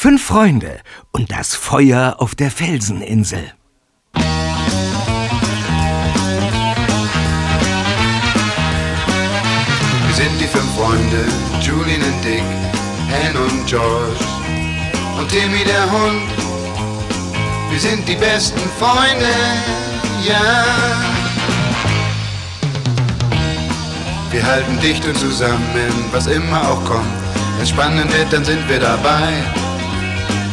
Fünf Freunde und das Feuer auf der Felseninsel. Wir sind die fünf Freunde, Julian und Dick, Ann und George und Timmy der Hund. Wir sind die besten Freunde, ja. Wir halten dicht und zusammen, was immer auch kommt. Wenn es spannend wird, dann sind wir dabei.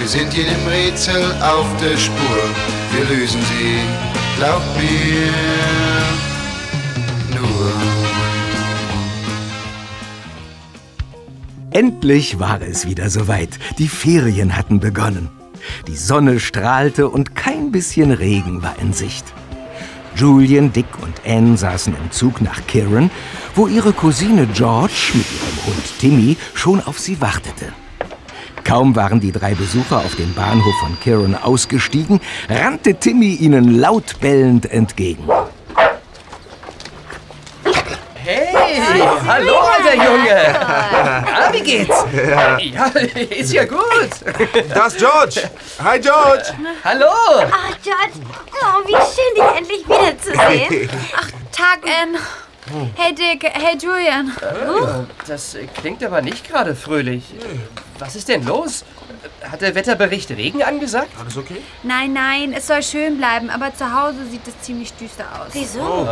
Wir sind jedem Rätsel auf der Spur, wir lösen sie, glaubt mir, nur. Endlich war es wieder soweit. Die Ferien hatten begonnen. Die Sonne strahlte und kein bisschen Regen war in Sicht. Julian, Dick und Anne saßen im Zug nach Kirin, wo ihre Cousine George mit ihrem Hund Timmy schon auf sie wartete. Kaum waren die drei Besucher auf dem Bahnhof von Kirin ausgestiegen, rannte Timmy ihnen laut bellend entgegen. Hey, hallo, alter Junge. Ah, wie geht's? Ja. ist ja gut. Das ist George. Hi, George. Hallo. Ach, George, oh, wie schön, dich endlich wiederzusehen. Ach, Tag, Ann. Hey, Dick. Hey, Julian. Das klingt aber nicht gerade fröhlich. Was ist denn los? Hat der Wetterbericht Regen angesagt? Alles okay? Nein, nein, es soll schön bleiben, aber zu Hause sieht es ziemlich düster aus. Wieso?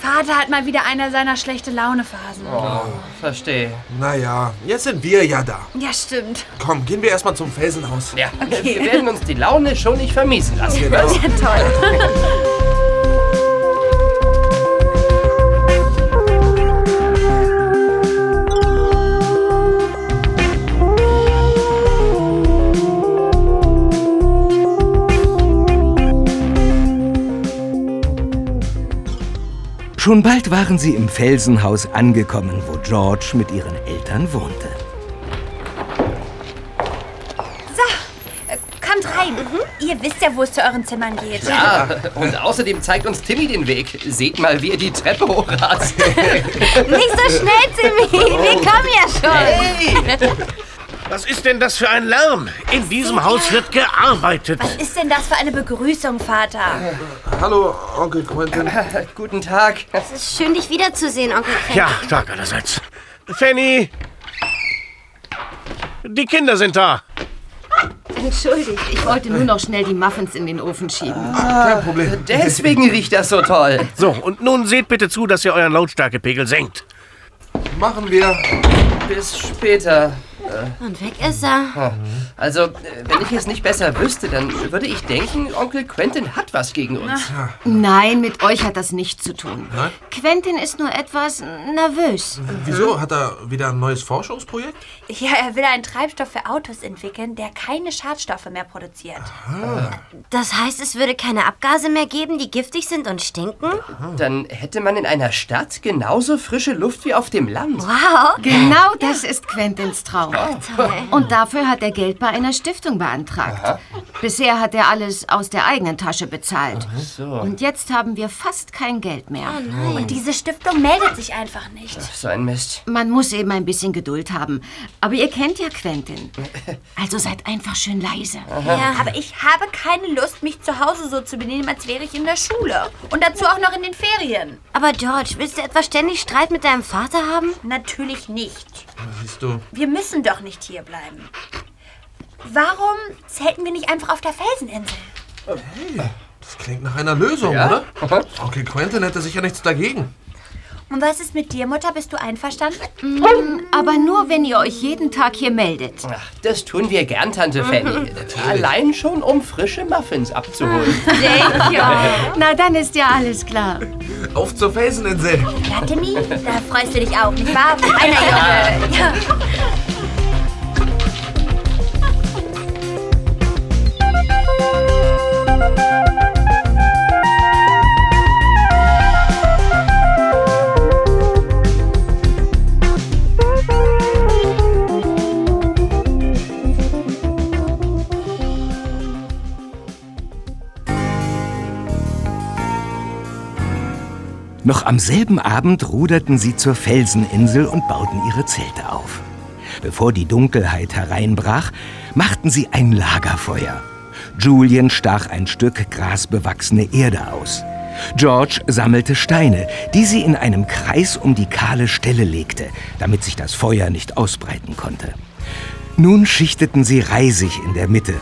Vater hat mal wieder einer seiner schlechte Laune-Phasen. Oh, verstehe. Naja, jetzt sind wir ja da. Ja, stimmt. Komm, gehen wir erstmal zum Felsenhaus. Ja, wir werden uns die Laune schon nicht vermiesen lassen. Genau. Was? Ja, toll. Schon bald waren sie im Felsenhaus angekommen, wo George mit ihren Eltern wohnte. Äh, Kommt rein. Ihr wisst ja, wo es zu euren Zimmern geht. Ja, und außerdem zeigt uns Timmy den Weg. Seht mal, wie er die Treppe hochrast. Nicht so schnell, Timmy. Wir kommen ja schon. Hey! Was ist denn das für ein Lärm? In diesem Haus wird gearbeitet. Was ist denn das für eine Begrüßung, Vater? Hallo, Onkel Quentin. Guten Tag. Es ist schön, dich wiederzusehen, Onkel Quentin. Ja, Tag allerseits. Fanny! Die Kinder sind da. Entschuldigt, ich wollte nur noch schnell die Muffins in den Ofen schieben. Kein Problem. Deswegen riecht das so toll. So, und nun seht bitte zu, dass ihr euren Lautstärkepegel senkt. Machen wir. Bis später. Und weg ist er. Also, wenn ich es nicht besser wüsste, dann würde ich denken, Onkel Quentin hat was gegen uns. Nein, mit euch hat das nichts zu tun. Nein? Quentin ist nur etwas nervös. Wieso? Hat er wieder ein neues Forschungsprojekt? Ja, er will einen Treibstoff für Autos entwickeln, der keine Schadstoffe mehr produziert. Das heißt, es würde keine Abgase mehr geben, die giftig sind und stinken? Dann hätte man in einer Stadt genauso frische Luft wie auf dem Land. Wow. Genau das ist Quentins Traum. Toll. Und dafür hat er Geld bei einer Stiftung beantragt. Bisher hat er alles aus der eigenen Tasche bezahlt. So, Und jetzt haben wir fast kein Geld mehr. Und diese Stiftung meldet sich einfach nicht. so ein Mist. Man muss eben ein bisschen Geduld haben. Aber ihr kennt ja Quentin. Also seid einfach schön leise. Ja, aber ich habe keine Lust, mich zu Hause so zu benehmen, als wäre ich in der Schule. Und dazu auch noch in den Ferien. Aber George, willst du etwa ständig Streit mit deinem Vater haben? Natürlich nicht. Siehst du, Wir müssen doch nicht hier bleiben. Warum zelten wir nicht einfach auf der Felseninsel? das klingt nach einer Lösung, Ja? oder? Onkel Quentin hätte sicher nichts dagegen. Und was ist mit dir, Mutter? Bist du einverstanden? Aber nur, wenn ihr euch jeden Tag hier meldet. Ach, das tun wir gern, Tante Fanny. Allein schon, um frische Muffins abzuholen. Ja. Na, dann ist ja alles klar. Auf zur Felseninsel. Ja, Timmy, da freust du dich auch, nicht wahr? Einer Junge. Ja. Noch am selben Abend ruderten sie zur Felseninsel und bauten ihre Zelte auf. Bevor die Dunkelheit hereinbrach, machten sie ein Lagerfeuer Julian stach ein Stück grasbewachsene Erde aus. George sammelte Steine, die sie in einem Kreis um die kahle Stelle legte, damit sich das Feuer nicht ausbreiten konnte. Nun schichteten sie Reisig in der Mitte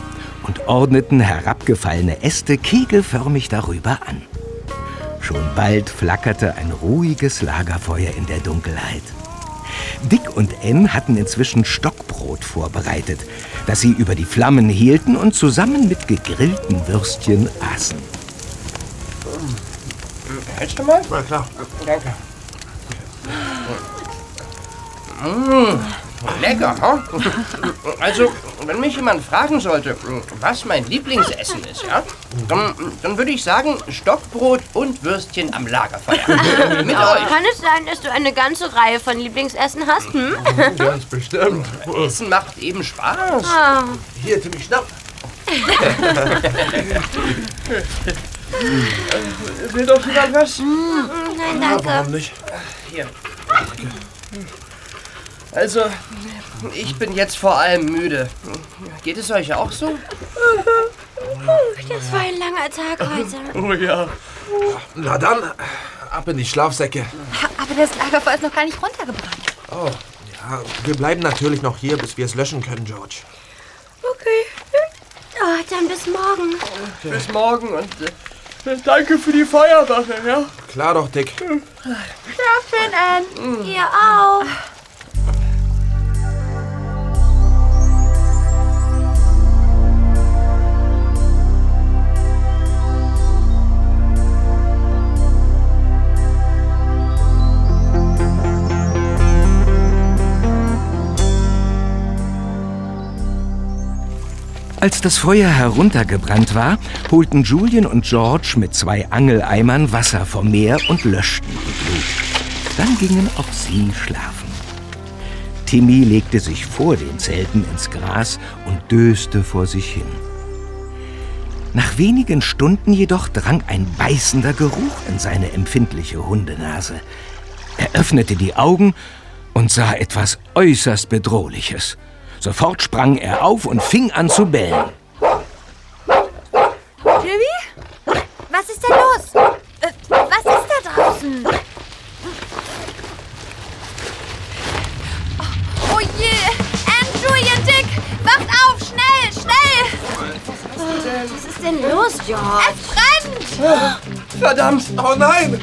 und ordneten herabgefallene Äste kegelförmig darüber an. Schon bald flackerte ein ruhiges Lagerfeuer in der Dunkelheit. Dick und Ann hatten inzwischen Stockbrot vorbereitet, das sie über die Flammen hielten und zusammen mit gegrillten Würstchen aßen. Hältst du mal? Na klar. Danke. Mmh, lecker, ha? Also, wenn mich jemand fragen sollte, was mein Lieblingsessen ist, ja, dann, dann würde ich sagen Stockbrot und Würstchen am Lagerfeuer. Mit euch. Kann es sein, dass du eine ganze Reihe von Lieblingsessen hast? Hm? Ganz bestimmt. Essen macht eben Spaß. Ah, Hier, Timmy, schnapp. Will doch jemand was? nein, danke. Warum nicht? Hier. Also, ich bin jetzt vor allem müde. Geht es euch auch so? Das war ein langer Tag heute. Oh ja. Na dann, ab in die Schlafsäcke. Aber das Lagerfeuer ist noch gar nicht runtergebrannt. Oh, ja, wir bleiben natürlich noch hier, bis wir es löschen können, George. Okay. Oh, dann bis morgen. Bis morgen und äh, danke für die Feuerwache, ja? Klar doch, Dick. Schlaf schön, Ann. Ihr auch. Als das Feuer heruntergebrannt war, holten Julian und George mit zwei Angeleimern Wasser vom Meer und löschten die Glut. Dann gingen auch sie schlafen. Timmy legte sich vor den Zelten ins Gras und döste vor sich hin. Nach wenigen Stunden jedoch drang ein beißender Geruch in seine empfindliche Hundenase. Er öffnete die Augen und sah etwas äußerst Bedrohliches. Sofort sprang er auf und fing an zu bellen. Jimmy? Was ist denn los? Äh, was ist da draußen? Oh, oh je! Ann, Julian, Dick! Wacht auf! Schnell! Schnell! Was ist denn los, George? Es brennt! Verdammt! Oh nein!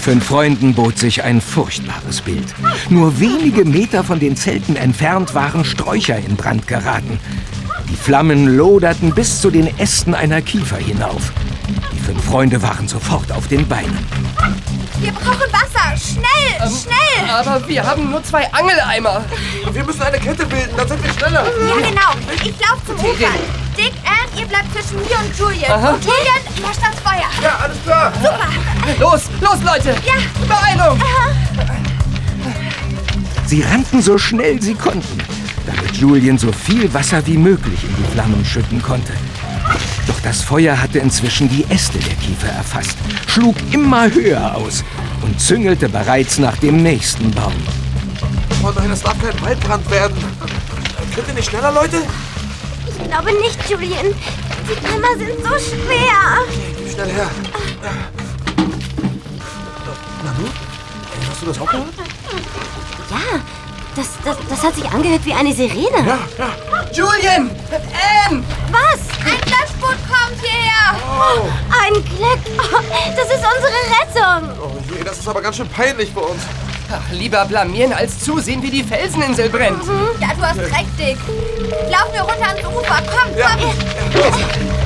Fünf Freunden bot sich ein furchtbares Bild. Nur wenige Meter von den Zelten entfernt waren Sträucher in Brand geraten. Die Flammen loderten bis zu den Ästen einer Kiefer hinauf. Die fünf Freunde waren sofort auf den Beinen. Wir brauchen Wasser! Schnell! Schnell! Aber wir haben nur zwei Angeleimer. Wir müssen eine Kette bilden, dann sind wir schneller. Ja, genau. Ich lauf zum Ufer. Dick, Ann, ihr bleibt zwischen mir und Julian. Und Julian, löscht das Feuer. Ja, alles klar. Los, los, Leute! Ja. Beeilung! Sie rannten so schnell sie konnten, damit Julian so viel Wasser wie möglich in die Flammen schütten konnte. Doch das Feuer hatte inzwischen die Äste der Kiefer erfasst, schlug immer höher aus und züngelte bereits nach dem nächsten Baum. Oh nein, das darf kein Waldbrand werden. Könnt ihr nicht schneller, Leute? Ich glaube nicht, Julian. Die Eimer sind so schwer. Gib schnell her. Na du? Hast du das auch gehört? Ja, das, das, das hat sich angehört wie eine Sirene. Ja, ja. Julian! Ann! Was? Ein Löschboot kommt hierher. Ein Glück. Oh, das ist unsere Rettung. Oh je, das ist aber ganz schön peinlich für uns. Ach, lieber blamieren als zusehen, wie die Felseninsel brennt. Ja, du hast recht, Dick. Laufen wir runter ans Ufer. Komm, Ja. komm.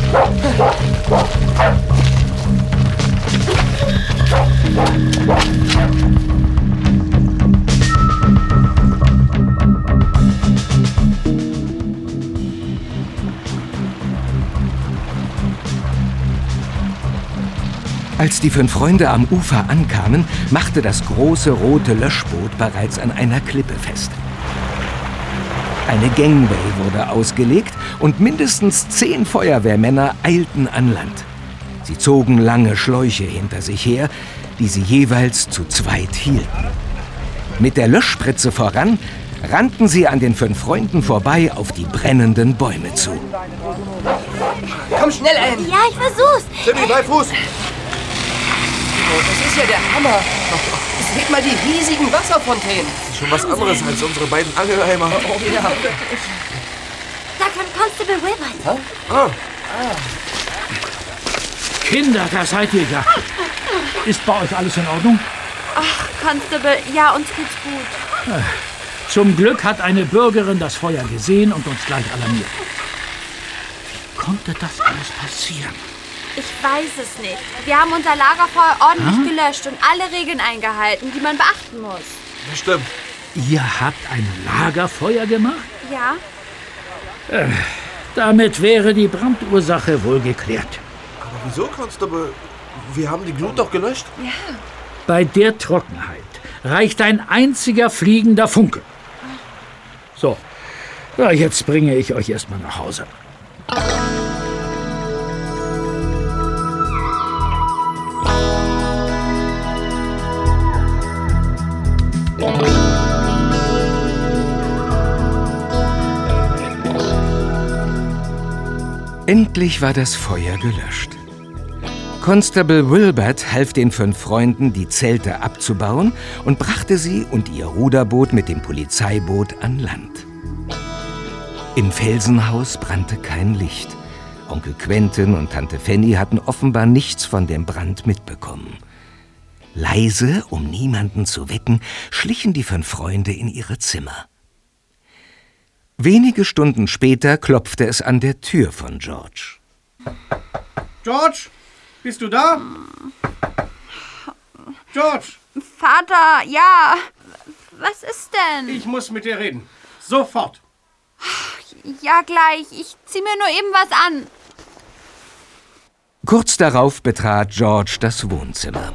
Als die fünf Freunde am Ufer ankamen, machte das große rote Löschboot bereits an einer Klippe fest. Eine Gangway wurde ausgelegt und mindestens zehn Feuerwehrmänner eilten an Land. Sie zogen lange Schläuche hinter sich her, die sie jeweils zu zweit hielten. Mit der Löschspritze voran rannten sie an den fünf Freunden vorbei auf die brennenden Bäume zu. Komm schnell, Anne. Ja, ich versuch's. Timmy, bei Fuß! Oh, das ist ja der Hammer. Seht mal die riesigen Wasserfontänen. Schon was anderes als unsere beiden Angelheimer. Oh ja. Da kommt Constable Wilbert. Ah, Kinder, da seid ihr ja. Ist bei euch alles in Ordnung? Constable, ja, uns geht's gut. Zum Glück hat eine Bürgerin das Feuer gesehen und uns gleich alarmiert. Wie konnte das alles passieren? Ich weiß es nicht. Wir haben unser Lagerfeuer ordentlich gelöscht und alle Regeln eingehalten, die man beachten muss. das stimmt. Ihr habt ein Lagerfeuer gemacht? Ja? Damit wäre die Brandursache wohl geklärt. Aber wieso, Constable? Wir haben die Glut doch gelöscht. Bei der Trockenheit reicht ein einziger fliegender Funke. So, ja, jetzt bringe ich euch erstmal nach Hause. Endlich war das Feuer gelöscht. Constable Wilbert half den fünf Freunden, die Zelte abzubauen und brachte sie und ihr Ruderboot mit dem Polizeiboot an Land. Im Felsenhaus brannte kein Licht. Onkel Quentin und Tante Fanny hatten offenbar nichts von dem Brand mitbekommen. Leise, um niemanden zu wecken, schlichen die fünf Freunde in ihre Zimmer. Wenige Stunden später klopfte es an der Tür von George. George, bist du da? George, Vater, ja. Was ist denn? ich muss mit dir reden. Sofort. Ja, gleich. Ich zieh mir nur eben was an. Kurz darauf betrat George das Wohnzimmer.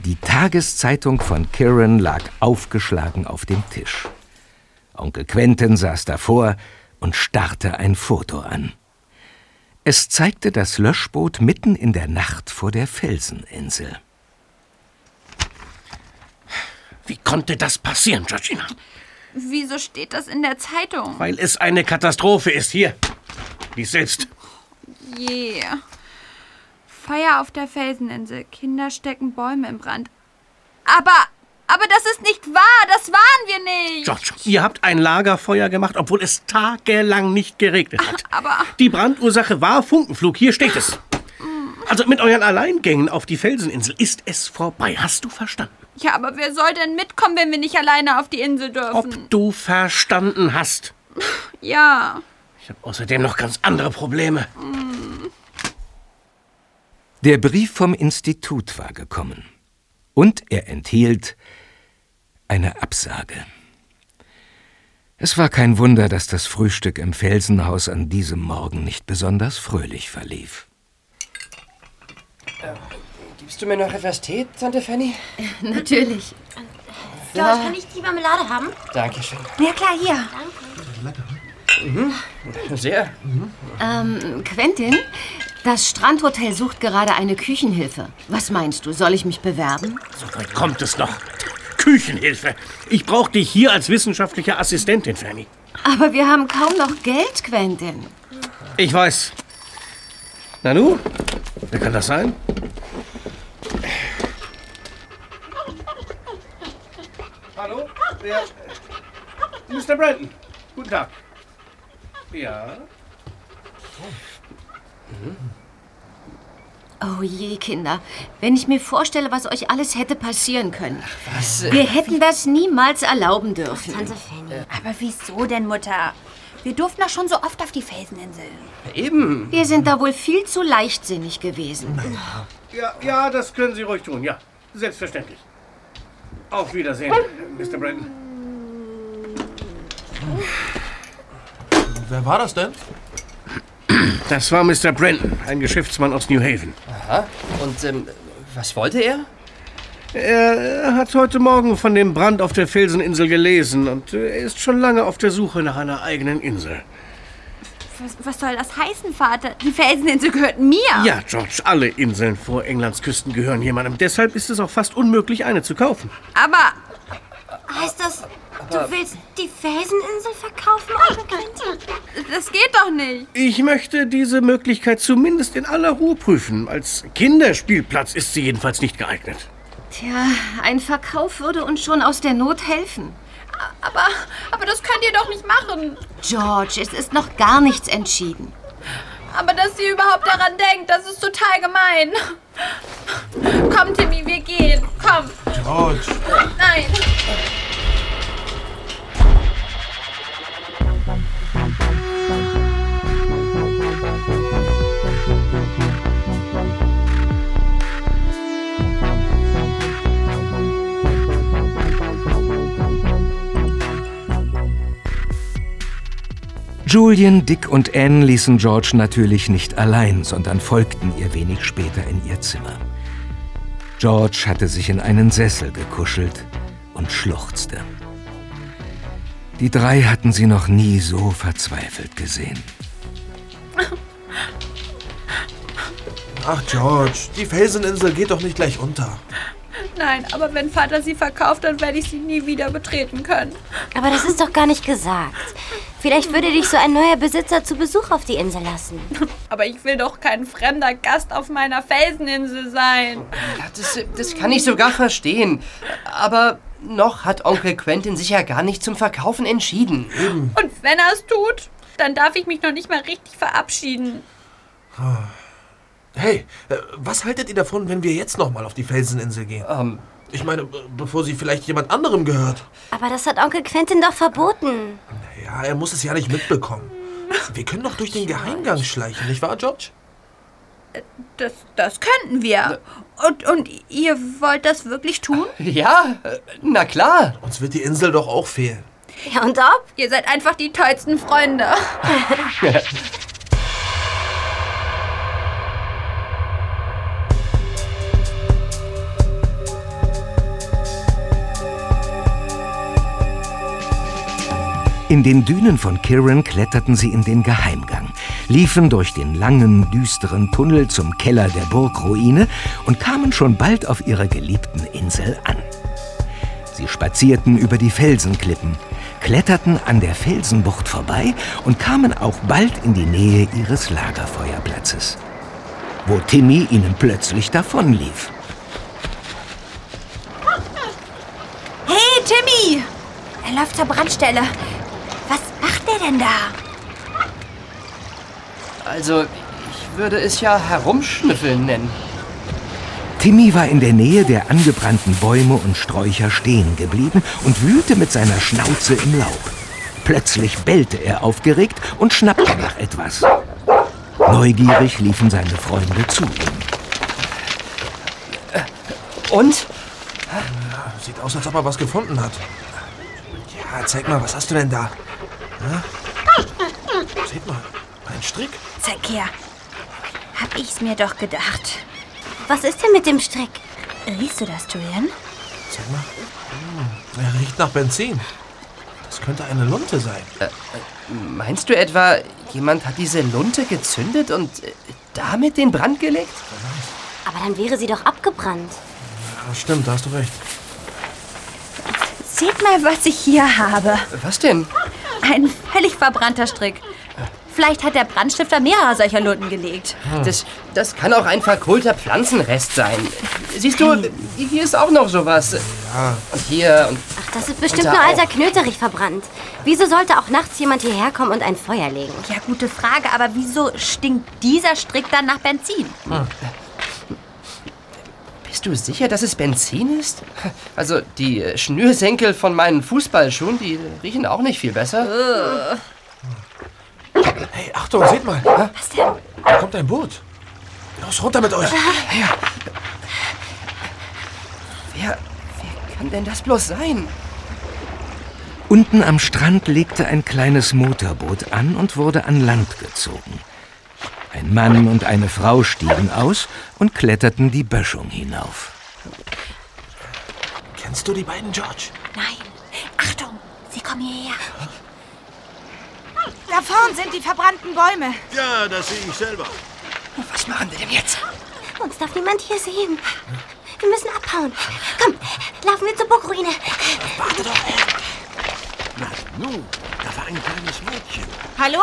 Die Tageszeitung von Kiran lag aufgeschlagen auf dem Tisch. Onkel Quentin saß davor und starrte ein Foto an. Es zeigte das Löschboot mitten in der Nacht vor der Felseninsel. Wie konnte das passieren, Georgina? Wieso steht das in der Zeitung? Weil es eine Katastrophe ist. Hier. Lies selbst. Je. Feuer auf der Felseninsel. Kinder stecken Bäume im Brand. Aber, aber das ist nicht wahr. Das waren wir nicht. George, ihr habt ein Lagerfeuer gemacht, obwohl es tagelang nicht geregnet hat. Aber Die Brandursache war Funkenflug. Hier steht es. Also mit euren Alleingängen auf die Felseninsel ist es vorbei. Hast du verstanden? ja, aber wer soll denn mitkommen, wenn wir nicht alleine auf die Insel dürfen? Ob du verstanden hast? Ja. Ich habe außerdem noch ganz andere Probleme. Der Brief vom Institut war gekommen. Und er enthielt eine Absage. Es war kein Wunder, dass das Frühstück im Felsenhaus an diesem Morgen nicht besonders fröhlich verlief. Gibst du mir noch etwas Tee, Tante Fanny? Natürlich. George, kann ich die Marmelade haben? Dankeschön. Ja, klar, hier. Sehr. Ähm, Quentin, das Strandhotel sucht gerade eine Küchenhilfe. Was meinst du, soll ich mich bewerben? So weit kommt es noch. Küchenhilfe. Ich brauche dich hier als wissenschaftliche Assistentin, Fanny. Aber wir haben kaum noch Geld, Quentin. Ich weiß. Nanu? Wer kann das sein? Hallo? Wer? Mr. Brandon. Guten Tag. Ja? Oh je, Kinder. Wenn ich mir vorstelle, was euch alles hätte passieren können. Was? Wir hätten das niemals erlauben dürfen. Tante Fanny. Aber wieso denn, Mutter? Wir durften doch schon so oft auf die Felseninsel. Eben. Wir sind da wohl viel zu leichtsinnig gewesen. Ja, ja, das können Sie ruhig tun, ja. Selbstverständlich. Auf Wiedersehen, Mr. Brandon. Wer war das denn? Das war Mr. Brandon, ein Geschäftsmann aus New Haven. Aha. Und ähm, was wollte er? Er hat heute Morgen von dem Brand auf der Felseninsel gelesen und äh, er ist schon lange auf der Suche nach einer eigenen Insel. Was, was soll das heißen, Vater? Die Felseninsel gehört mir. Ja, George, alle Inseln vor Englands Küsten gehören jemandem. Deshalb ist es auch fast unmöglich, eine zu kaufen. Aber Heißt das, du willst die Felseninsel verkaufen, Onkel Quentin? das geht doch nicht. Ich möchte diese Möglichkeit zumindest in aller Ruhe prüfen. Als Kinderspielplatz ist sie jedenfalls nicht geeignet. Tja, ein Verkauf würde uns schon aus der Not helfen. Aber, aber das könnt ihr doch nicht machen. George, es ist noch gar nichts entschieden. Aber dass sie überhaupt daran denkt, das ist total gemein. Komm, Timmy, wir gehen. Komm. George. Nein. Julian, Dick und Anne ließen George natürlich nicht allein, sondern folgten ihr wenig später in ihr Zimmer. George hatte sich in einen Sessel gekuschelt und schluchzte. Die drei hatten sie noch nie so verzweifelt gesehen. Ach, George, die Felseninsel geht doch nicht gleich unter. Nein, aber wenn Vater sie verkauft, dann werde ich sie nie wieder betreten können. Aber das ist doch gar nicht gesagt. Vielleicht würde dich so ein neuer Besitzer zu Besuch auf die Insel lassen. Aber ich will doch kein fremder Gast auf meiner Felseninsel sein. Ja, das, das kann ich sogar verstehen. Aber noch hat Onkel Quentin sich ja gar nicht zum Verkaufen entschieden. Und wenn er es tut, dann darf ich mich noch nicht mal richtig verabschieden. Hey, äh, was haltet ihr davon, wenn wir jetzt nochmal auf die Felseninsel gehen? Ähm, Ich meine, äh, bevor sie vielleicht jemand anderem gehört. Aber das hat Onkel Quentin doch verboten. Ja, er muss es ja nicht mitbekommen. Wir können doch durch den Geheimgang schleichen, nicht wahr, George? Das, das könnten wir. Und, und ihr wollt das wirklich tun? ja, äh, na klar. Uns wird die Insel doch auch fehlen. Ja, und ob? Ihr seid einfach die tollsten Freunde. In den Dünen von Kirin kletterten sie in den Geheimgang, liefen durch den langen, düsteren Tunnel zum Keller der Burgruine und kamen schon bald auf ihrer geliebten Insel an. Sie spazierten über die Felsenklippen, kletterten an der Felsenbucht vorbei und kamen auch bald in die Nähe ihres Lagerfeuerplatzes, wo Timmy ihnen plötzlich davonlief. Hey, Timmy! Er läuft zur Brandstelle. Was macht der denn da? Also, ich würde es ja herumschnüffeln nennen. Timmy war in der Nähe der angebrannten Bäume und Sträucher stehen geblieben und wühlte mit seiner Schnauze im Laub. Plötzlich bellte er aufgeregt und schnappte nach etwas. Neugierig liefen seine Freunde zu ihm. Und? Sieht aus, als ob er was gefunden hat. Ja, zeig mal, was hast du denn da? Ja? Seht mal, ein Strick. Zeig her. Hab ich's mir doch gedacht. Was ist denn mit dem Strick? Riechst du das, Julian? Zeig mal. Hm, er riecht nach Benzin. Das könnte eine Lunte sein. Meinst du etwa, jemand hat diese Lunte gezündet und äh, damit den Brand gelegt? Aber dann wäre sie doch abgebrannt. Ja, stimmt, da hast du recht. Seht mal, was ich hier habe. Was denn? Ein völlig verbrannter Strick. Vielleicht hat der Brandstifter mehrere solcher Lunten gelegt. Das, das kann auch ein verkohlter Pflanzenrest sein. Siehst du, hier ist auch noch sowas. Und hier und Ach, das ist bestimmt nur alter Knöterich verbrannt. Wieso sollte auch nachts jemand hierher kommen und ein Feuer legen? Ja, gute Frage, aber wieso stinkt dieser Strick dann nach Benzin? Bist du sicher, dass es Benzin ist? Also die äh, Schnürsenkel von meinen Fußballschuhen, die riechen auch nicht viel besser. Hey, Achtung, seht mal. Was denn? Da kommt ein Boot. Los, runter mit euch. Wer, wer kann denn das bloß sein? Unten am Strand legte ein kleines Motorboot an und wurde an Land gezogen. Ein Mann und eine Frau stiegen aus und kletterten die Böschung hinauf. Kennst du die beiden, George? Nein. Achtung, sie kommen hierher. Da vorn sind die verbrannten Bäume. Ja, das sehe ich selber. Was machen wir denn jetzt? Uns darf niemand hier sehen. Wir müssen abhauen. Komm, laufen wir zur Burgruine. Warte doch, Na, nu, da war ein kleines Mädchen. Hallo?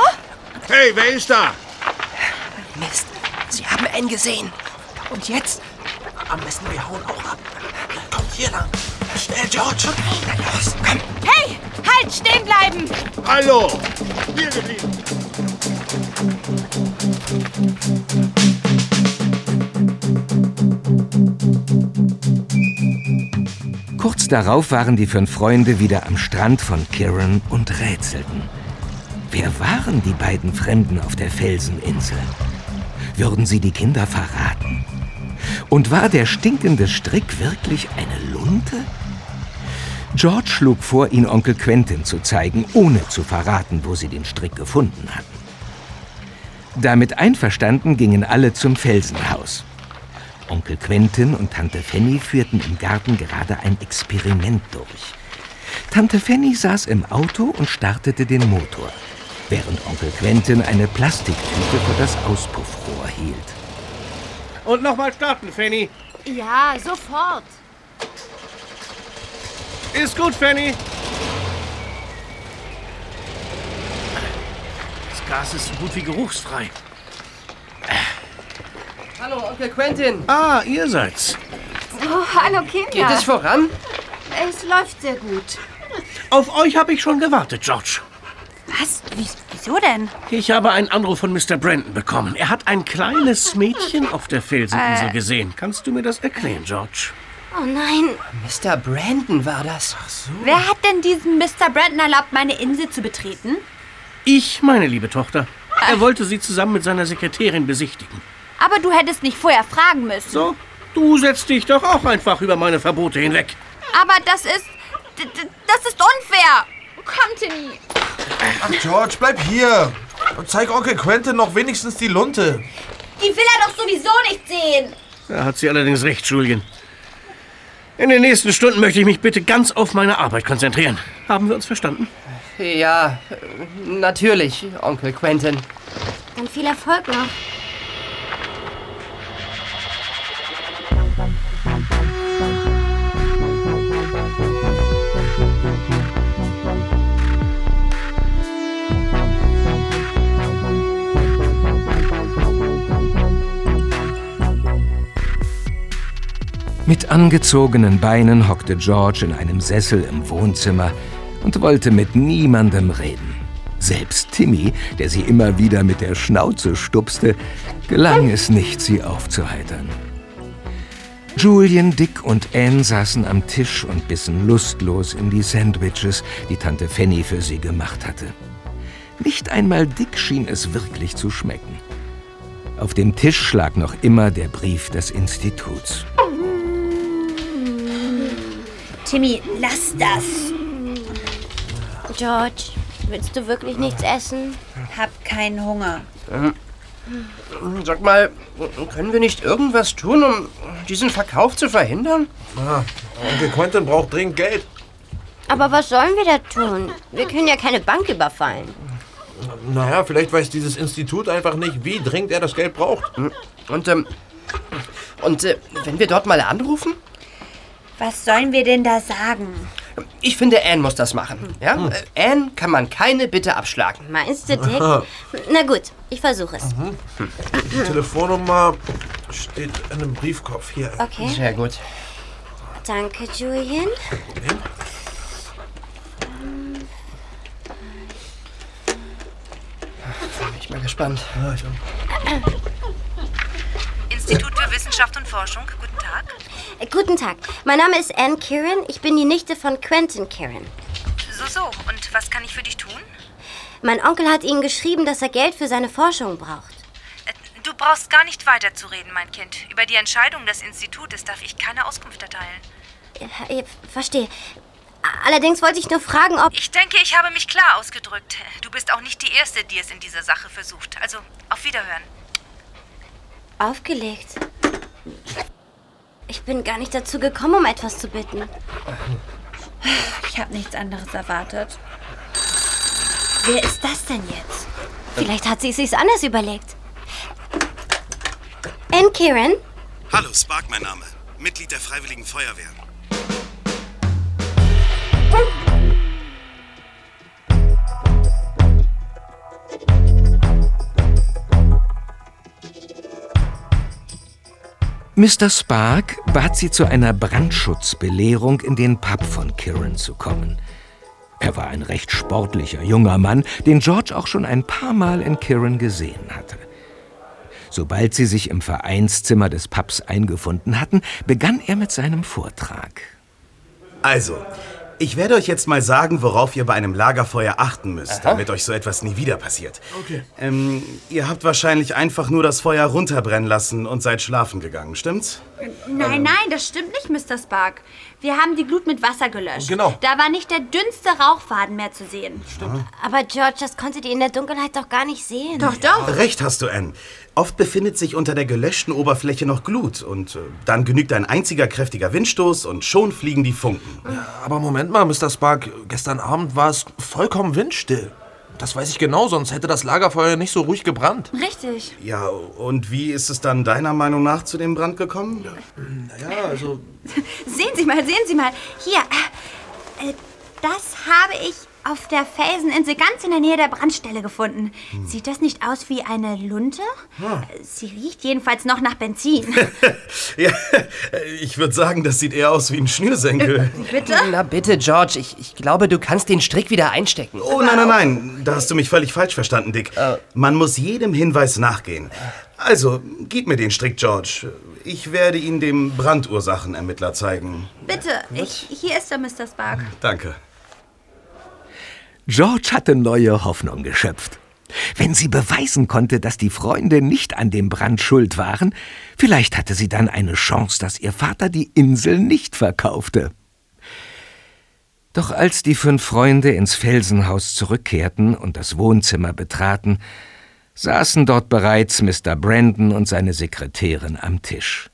Hey, wer ist da? Mist, Sie haben Anne gesehen. Und jetzt? Am besten wir hauen auch ab. Kommt hier lang. Schnell, George. Na los, komm. Hey, halt, stehen bleiben. Hallo, hier geblieben. Kurz darauf waren die fünf Freunde wieder am Strand von Kiran und rätselten. Wer waren die beiden Fremden auf der Felseninsel? Würden sie die Kinder verraten? Und war der stinkende Strick wirklich eine Lunte? George schlug vor, ihn Onkel Quentin zu zeigen, ohne zu verraten, wo sie den Strick gefunden hatten. Damit einverstanden gingen alle zum Felsenhaus. Onkel Quentin und Tante Fanny führten im Garten gerade ein Experiment durch. Tante Fanny saß im Auto und startete den Motor, während Onkel Quentin eine Plastiktüte für das Auspuffrohr hielt. Und nochmal starten, Fanny. Ja, sofort. Ist gut, Fanny. Das Gas ist so gut wie geruchsfrei. Hallo, Onkel Quentin. Ah, ihr seid's. Oh, hallo Kinder. Geht es voran? Es läuft sehr gut. Auf euch habe ich schon gewartet, George. Wieso denn? Ich habe einen Anruf von Mr. Brandon bekommen. Er hat ein kleines Mädchen auf der Felseninsel gesehen. Kannst du mir das erklären, George? Oh nein. Mr. Brandon war das. Wer hat denn diesem Mr. Brandon erlaubt, meine Insel zu betreten? Ich, meine liebe Tochter. Er wollte sie zusammen mit seiner Sekretärin besichtigen. Aber du hättest nicht vorher fragen müssen. So, du setzt dich doch auch einfach über meine Verbote hinweg. Aber das ist. Das ist unfair. Komm, Timmy. Ach, George, bleib hier. Und zeig Onkel Quentin noch wenigstens die Lunte. Die will er doch sowieso nicht sehen. Da hat sie allerdings recht, Julien. In den nächsten Stunden möchte ich mich bitte ganz auf meine Arbeit konzentrieren. Haben wir uns verstanden? Ja, natürlich, Onkel Quentin. Dann viel Erfolg noch. Mit angezogenen Beinen hockte George in einem Sessel im Wohnzimmer und wollte mit niemandem reden. Selbst Timmy, der sie immer wieder mit der Schnauze stupste, gelang es nicht, sie aufzuheitern. Julian, Dick und Anne saßen am Tisch und bissen lustlos in die Sandwiches, die Tante Fanny für sie gemacht hatte. Nicht einmal Dick schien es wirklich zu schmecken. Auf dem Tisch lag noch immer der Brief des Instituts. Timmy, lass das. George, willst du wirklich nichts essen? Hab keinen Hunger. Sag mal, können wir nicht irgendwas tun, um diesen Verkauf zu verhindern? Ah, Onkel Quentin braucht dringend Geld. Aber was sollen wir da tun? Wir können ja keine Bank überfallen. Naja, vielleicht weiß dieses Institut einfach nicht, wie dringend er das Geld braucht. Und, ähm, und äh, wenn wir dort mal anrufen? Was sollen wir denn da sagen? Ich finde, Anne muss das machen. Ja? Äh, Anne kann man keine Bitte abschlagen. Meinst du, Dick? Na gut, ich versuche es. Die Telefonnummer steht in einem Briefkopf hier. Okay. Sehr gut. Danke, Julian. Bin ich mal gespannt. Ja, ich auch. Institut für Wissenschaft und Forschung, guten Tag. Äh, Guten Tag. Mein Name ist Anne Kieran. Ich bin die Nichte von Quentin Kieran. So, so. Und was kann ich für dich tun? Mein Onkel hat Ihnen geschrieben, dass er Geld für seine Forschung braucht. Äh, Du brauchst gar nicht weiterzureden, mein Kind. Über die Entscheidung des Institutes darf ich keine Auskunft erteilen. Äh, äh, Verstehe. Allerdings wollte ich nur fragen, ob... Ich denke, ich habe mich klar ausgedrückt. Du bist auch nicht die Erste, die es in dieser Sache versucht. Also, auf Wiederhören. Aufgelegt. Ich bin gar nicht dazu gekommen, um etwas zu bitten. Ich habe nichts anderes erwartet. Wer ist das denn jetzt? Vielleicht hat sie es sich anders überlegt. Ann Kieran? Hallo, Spark mein Name. Mitglied der Freiwilligen Feuerwehr. Mr. Spark bat sie zu einer Brandschutzbelehrung in den Pub von Kiran zu kommen. Er war ein recht sportlicher junger Mann, den George auch schon ein paar Mal in Kiran gesehen hatte. Sobald sie sich im Vereinszimmer des Pubs eingefunden hatten, begann er mit seinem Vortrag. Also, ich werde euch jetzt mal sagen, worauf ihr bei einem Lagerfeuer achten müsst, Aha. damit euch so etwas nie wieder passiert. Okay. Ähm, ihr habt wahrscheinlich einfach nur das Feuer runterbrennen lassen und seid schlafen gegangen, stimmt's? Nein, nein, das stimmt nicht, Mr. Spark. Wir haben die Glut mit Wasser gelöscht. Genau. Da war nicht der dünnste Rauchfaden mehr zu sehen. Aber George, das konntet ihr in der Dunkelheit doch gar nicht sehen. Doch, doch. Recht hast du, Anne. Oft befindet sich unter der gelöschten Oberfläche noch Glut und äh, dann genügt ein einziger kräftiger Windstoß und schon fliegen die Funken. Aber Moment mal, Mr. Spark. Gestern Abend war es vollkommen windstill. Das weiß ich genau, sonst hätte das Lagerfeuer nicht so ruhig gebrannt. Richtig. Ja, und wie ist es dann deiner Meinung nach zu dem Brand gekommen? Naja, also Sehen Sie mal, sehen Sie mal. Hier, äh, äh, das habe ich auf der Felseninsel ganz in der Nähe der Brandstelle gefunden. Sieht das nicht aus wie eine Lunte? Hm. Sie riecht jedenfalls noch nach Benzin. Ja, ich würde sagen, das sieht eher aus wie ein Schnürsenkel. Bitte? Na bitte, George, ich, ich glaube, du kannst den Strick wieder einstecken. Oh nein, nein, nein, da hast du mich völlig falsch verstanden, Dick. Man muss jedem Hinweis nachgehen. Also, gib mir den Strick, George. Ich werde ihn dem Brandursachenermittler zeigen. Bitte, ich, hier ist er, Mr. Spark. Danke. George hatte neue Hoffnung geschöpft. Wenn sie beweisen konnte, dass die Freunde nicht an dem Brand schuld waren, vielleicht hatte sie dann eine Chance, dass ihr Vater die Insel nicht verkaufte. Doch als die fünf Freunde ins Felsenhaus zurückkehrten und das Wohnzimmer betraten, saßen dort bereits Mr. Brandon und seine Sekretärin am Tisch.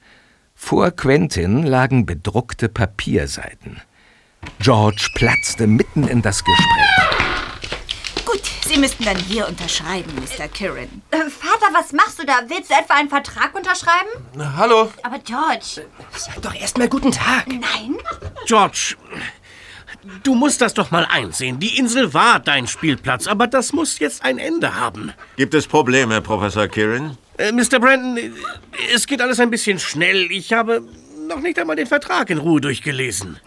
Vor Quentin lagen bedruckte Papierseiten. George platzte mitten in das Gespräch. Sie müssten dann hier unterschreiben, Mr. Kirin. Äh, Vater, was machst du da? Willst du etwa einen Vertrag unterschreiben? Na, hallo. Aber George. Sag doch erstmal guten Tag. Nein. George, du musst das doch mal einsehen. Die Insel war dein Spielplatz, aber das muss jetzt ein Ende haben. Gibt es Probleme, Professor Kirin? Äh, Mr. Brandon, äh, es geht alles ein bisschen schnell. Ich habe noch nicht einmal den Vertrag in Ruhe durchgelesen.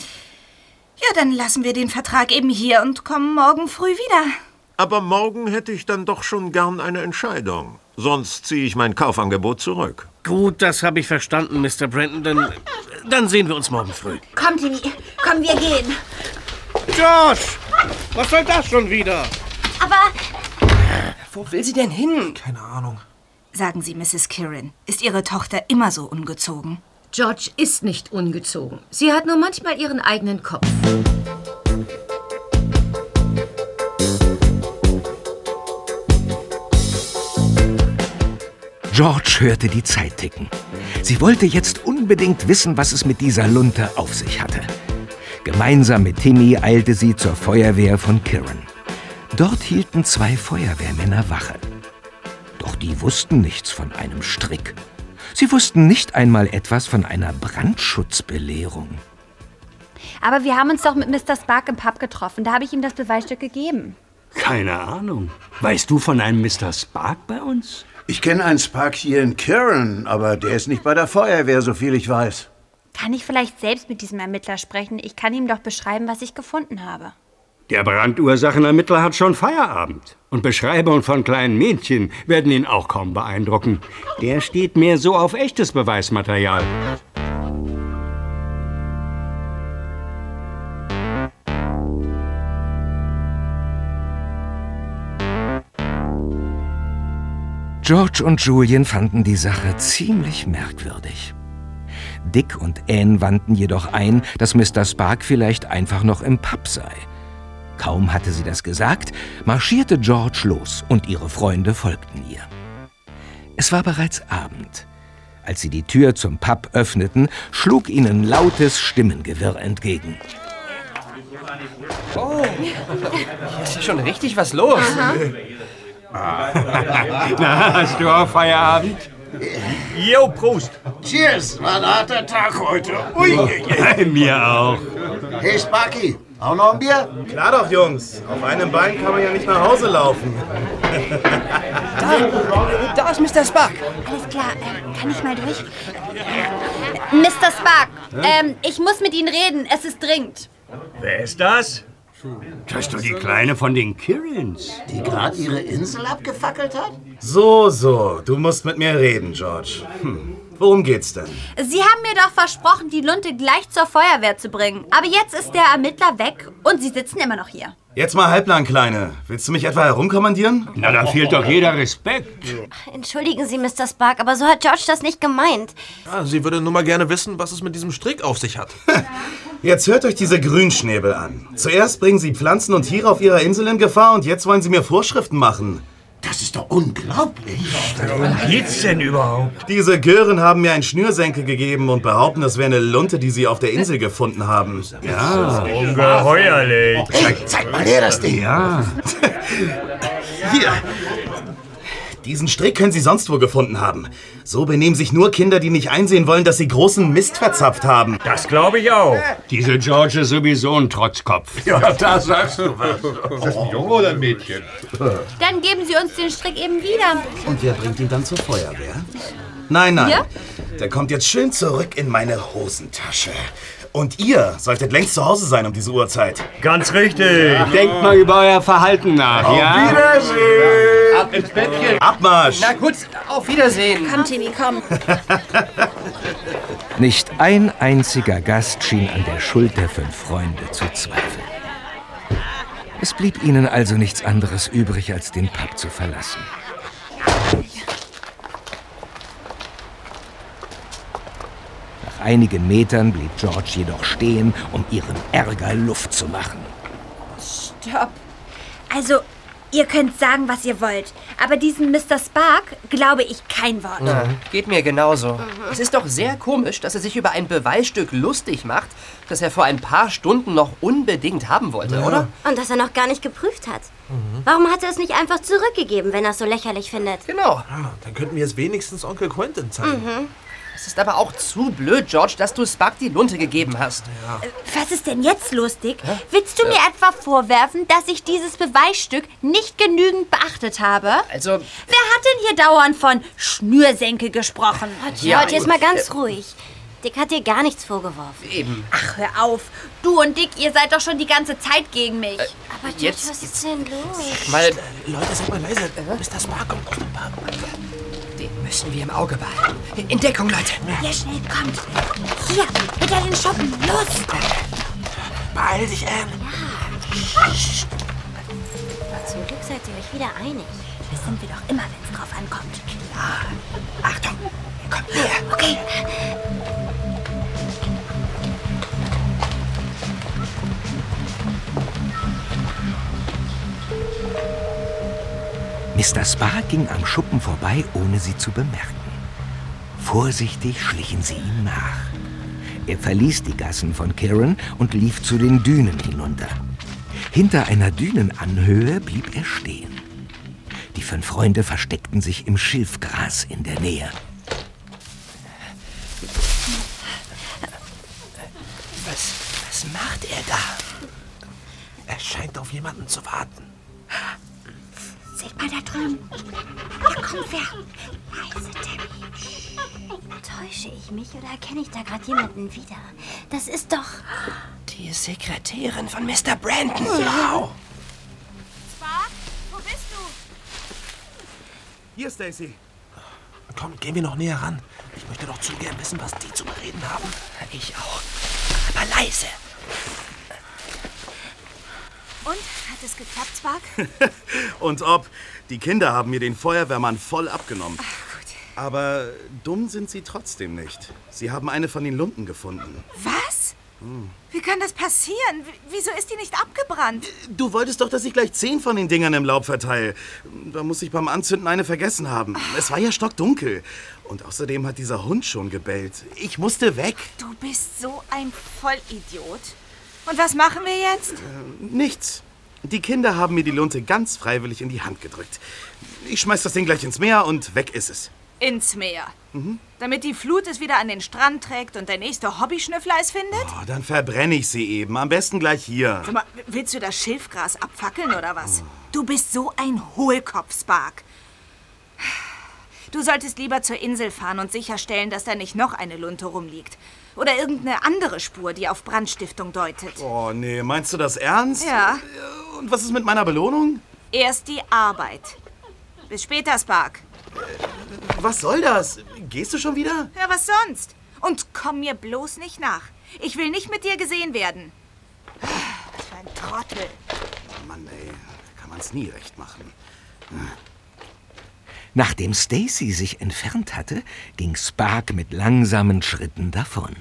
Ja, dann lassen wir den Vertrag eben hier und kommen morgen früh wieder. Aber morgen hätte ich dann doch schon gern eine Entscheidung. Sonst ziehe ich mein Kaufangebot zurück. Gut, das habe ich verstanden, Mr. Brandon. Dann, dann sehen wir uns morgen früh. Komm, Timmy. Komm, wir gehen. George! Was soll das schon wieder? Aber Wo will sie denn hin? Keine Ahnung. Sagen Sie, Mrs. Kirin, ist Ihre Tochter immer so ungezogen? George ist nicht ungezogen. Sie hat nur manchmal ihren eigenen Kopf. George hörte die Zeit ticken. Sie wollte jetzt unbedingt wissen, was es mit dieser Lunte auf sich hatte. Gemeinsam mit Timmy eilte sie zur Feuerwehr von Kiran. Dort hielten zwei Feuerwehrmänner Wache. Doch die wussten nichts von einem Strick. Sie wussten nicht einmal etwas von einer Brandschutzbelehrung. Aber wir haben uns doch mit Mr. Spark im Pub getroffen. Da habe ich ihm das Beweisstück gegeben. Keine Ahnung. Weißt du von einem Mr. Spark bei uns? Ich kenne einen Spark hier in Kirin, aber der ist nicht bei der Feuerwehr, so viel ich weiß. Kann ich vielleicht selbst mit diesem Ermittler sprechen? Ich kann ihm doch beschreiben, was ich gefunden habe. Der Brandursachenermittler hat schon Feierabend. Und Beschreibungen von kleinen Mädchen werden ihn auch kaum beeindrucken. Der steht mehr so auf echtes Beweismaterial. George und Julian fanden die Sache ziemlich merkwürdig. Dick und Anne wandten jedoch ein, dass Mr. Spark vielleicht einfach noch im Pub sei. Kaum hatte sie das gesagt, marschierte George los und ihre Freunde folgten ihr. Es war bereits Abend. Als sie die Tür zum Pub öffneten, schlug ihnen lautes Stimmengewirr entgegen. Oh, hier ist ja schon richtig was los. Na, hast du auch Feierabend? Jo, Prost. Cheers, war ein harter Tag heute. Ui. Mir auch. Hey, Sparky, auch noch ein Bier? Klar doch, Jungs. Auf einem Bein kann man ja nicht nach Hause laufen. Da, da ist Mr. Spark. Alles klar, äh, kann ich mal durch? Mr. Spark, ähm, ich muss mit Ihnen reden. Es ist dringend. Wer ist das? Das ist doch die Kleine von den Kirins. Die gerade ihre Insel abgefackelt hat? So, so. Du musst mit mir reden, George. Hm. Worum geht's denn? Sie haben mir doch versprochen, die Lunte gleich zur Feuerwehr zu bringen. Aber jetzt ist der Ermittler weg und Sie sitzen immer noch hier. Jetzt mal halblang, Kleine. Willst du mich etwa herumkommandieren? Na, da fehlt doch jeder Respekt. Entschuldigen Sie, Mr. Spark, aber so hat George das nicht gemeint. Ja, sie würde nur mal gerne wissen, was es mit diesem Strick auf sich hat. Jetzt hört euch diese Grünschnäbel an. Zuerst bringen sie Pflanzen und Tiere auf ihrer Insel in Gefahr und jetzt wollen sie mir Vorschriften machen. Das ist doch unglaublich. Worum geht's denn überhaupt? Diese Gören haben mir einen Schnürsenkel gegeben und behaupten, das wäre eine Lunte, die sie auf der Insel gefunden haben. Ja. Ungeheuerlich. Hey, zeig mal her das Ding. Ja. Hier. Diesen Strick können Sie sonst wo gefunden haben. So benehmen sich nur Kinder, die nicht einsehen wollen, dass sie großen Mist verzapft haben. Das glaube ich auch. Diese George ist sowieso ein Trotzkopf. Ja, da sagst du was. Ist das ein Junge oder ein Mädchen? Dann geben Sie uns den Strick eben wieder. Und wer bringt ihn dann zur Feuerwehr? Nein, nein. Ja? Der kommt jetzt schön zurück in meine Hosentasche. Und ihr solltet längst zu Hause sein um diese Uhrzeit. Ganz richtig. Denkt mal über euer Verhalten nach, ja? Wiedersehen. Ab ins Bettchen. Abmarsch! Na gut, auf Wiedersehen. Komm, Timmy, komm. Nicht ein einziger Gast schien an der Schuld der fünf Freunde zu zweifeln. Es blieb ihnen also nichts anderes übrig, als den Pub zu verlassen. Einigen Metern blieb George jedoch stehen, um ihrem Ärger Luft zu machen. Stopp. Also, ihr könnt sagen, was ihr wollt. Aber diesen Mr. Spark glaube ich kein Wort. Na, geht mir genauso. Es ist doch sehr komisch, dass er sich über ein Beweisstück lustig macht, das er vor ein paar Stunden noch unbedingt haben wollte, oder? Und dass er noch gar nicht geprüft hat. Warum hat er es nicht einfach zurückgegeben, wenn er es so lächerlich findet? Genau. Ja, dann könnten wir es wenigstens Onkel Quentin zeigen. Mhm. Es ist aber auch zu blöd, George, dass du Spark die Lunte gegeben hast. Was ist denn jetzt lustig? Willst du mir etwa vorwerfen, dass ich dieses Beweisstück nicht genügend beachtet habe? Also, Wer hat denn hier dauernd von Schnürsenkel gesprochen? George, jetzt mal ganz ruhig. Dick hat dir gar nichts vorgeworfen. eben. Ach, hör auf. Du und Dick, ihr seid doch schon die ganze Zeit gegen mich. Aber George, jetzt- was ist denn los? Mal, Leute, seid mal leise. Mr. Spark kommt aus dem Pub. Müssen wir im Auge behalten. In Deckung, Leute. Ja, schnell, kommt. Hier, hinter den Schuppen. Los. Beeil dich, Anne. Zum Glück seid ihr euch wieder einig. Das sind wir doch immer, wenn es drauf ankommt. Achtung, kommt näher. Okay. Mr. Spark ging am Schuppen vorbei, ohne sie zu bemerken. Vorsichtig schlichen sie ihm nach. Er verließ die Gassen von Kiran und lief zu den Dünen hinunter. Hinter einer Dünenanhöhe blieb er stehen. Die fünf Freunde versteckten sich im Schilfgras in der Nähe. Was, was macht er da? Er scheint auf jemanden zu warten. Seht mal da drüben. Da kommt wer. Leise, Timmy. Täusche ich mich oder erkenne ich da gerade jemanden wieder? Das ist doch... Die Sekretärin von Mr. Brandon. Spark, wo bist du? Hier, Stacy. Komm, gehen wir noch näher ran. Ich möchte doch zu gern wissen, was die zu bereden haben. Ich auch. Aber leise. Und? Hat es geklappt, Spark? Und ob. Die Kinder haben mir den Feuerwehrmann voll abgenommen. Aber dumm sind sie trotzdem nicht. Sie haben eine von den Lunden gefunden. Was? Wie kann das passieren? Wieso ist die nicht abgebrannt? Du wolltest doch, dass ich gleich zehn von den Dingern im Laub verteile. Da muss ich beim Anzünden eine vergessen haben. Es war ja stockdunkel. Und außerdem hat dieser Hund schon gebellt. Ich musste weg. Du bist so ein Vollidiot. Und was machen wir jetzt? Nichts. Die Kinder haben mir die Lunte ganz freiwillig in die Hand gedrückt. Ich schmeiß das Ding gleich ins Meer und weg ist es. Ins Meer. Mhm. Damit die Flut es wieder an den Strand trägt und der nächste Hobbyschnüffler es findet? Oh, dann verbrenne ich sie eben. Am besten gleich hier. Sag mal, willst du das Schilfgras abfackeln oder was? Du bist so ein Hohlkopf, Spark. Du solltest lieber zur Insel fahren und sicherstellen, dass da nicht noch eine Lunte rumliegt. Oder irgendeine andere Spur, die auf Brandstiftung deutet. Oh, nee. Meinst du das ernst? Ja. Und was ist mit meiner Belohnung? Erst die Arbeit. Bis später, Spark. Was soll das? Gehst du schon wieder? Ja, was sonst? Und komm mir bloß nicht nach. Ich will nicht mit dir gesehen werden. Was für ein Trottel. Mann, ey. Kann man's nie recht machen. Nachdem Stacy sich entfernt hatte, ging Spark mit langsamen Schritten davon.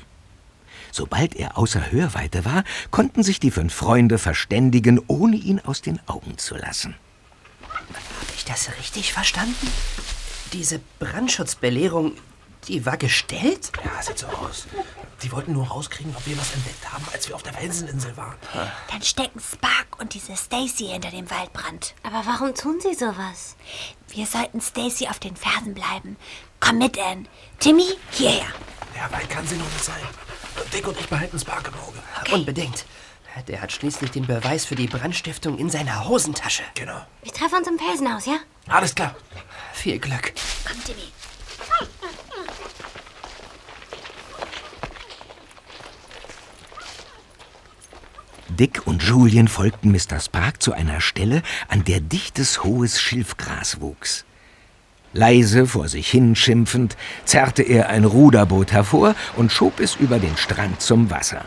Sobald er außer Hörweite war, konnten sich die fünf Freunde verständigen, ohne ihn aus den Augen zu lassen. Habe ich das richtig verstanden? Diese Brandschutzbelehrung, die war gestellt? Ja, sieht so aus. Die wollten nur rauskriegen, ob wir was entdeckt haben, als wir auf der Felseninsel waren. Dann stecken Spark und diese Stacy hinter dem Waldbrand. Aber warum tun sie sowas? Wir sollten Stacy auf den Fersen bleiben. Komm mit, Anne. Timmy, hierher. Ja, weit kann sie noch nicht sein. Dick und ich behalten Spark im Auge. Unbedingt. Der hat schließlich den Beweis für die Brandstiftung in seiner Hosentasche. Genau. Wir treffen uns im Felsenhaus, ja? Alles klar. Viel Glück. Komm, Timmy. Dick und Julien folgten Mr. Spark zu einer Stelle, an der dichtes, hohes Schilfgras wuchs. Leise vor sich hin schimpfend, zerrte er ein Ruderboot hervor und schob es über den Strand zum Wasser.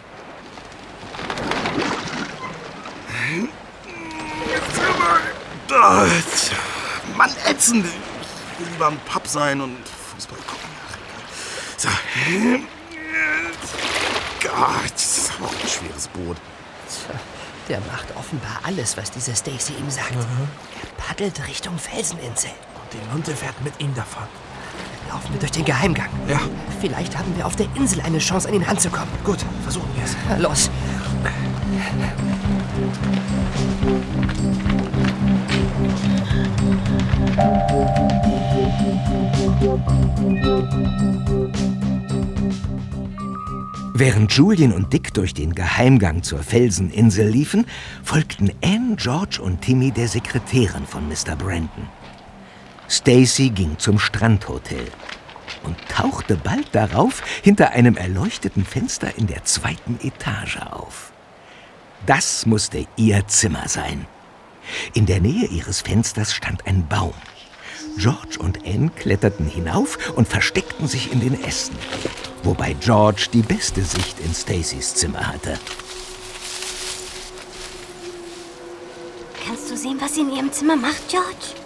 Oh, tja, Mann, ätzend. Ich will lieber am Pub sein und Fußball gucken. So. Gott, das ist auch ein schweres Boot. Tja, der macht offenbar alles, was diese Stacy ihm sagt. Er paddelt Richtung Felseninsel. Die Lunte fährt mit ihm davon. Laufen wir durch den Geheimgang. Ja. Vielleicht haben wir auf der Insel eine Chance, an ihn ranzukommen. Gut, versuchen wir es. Los. Während Julien und Dick durch den Geheimgang zur Felseninsel liefen, folgten Anne, George und Timmy der Sekretärin von Mr. Brandon. Stacy ging zum Strandhotel und tauchte bald darauf hinter einem erleuchteten Fenster in der zweiten Etage auf. Das musste ihr Zimmer sein. In der Nähe ihres Fensters stand ein Baum. George und Anne kletterten hinauf und versteckten sich in den Ästen, wobei George die beste Sicht in Stacys Zimmer hatte. Kannst du sehen, was sie in ihrem Zimmer macht, George?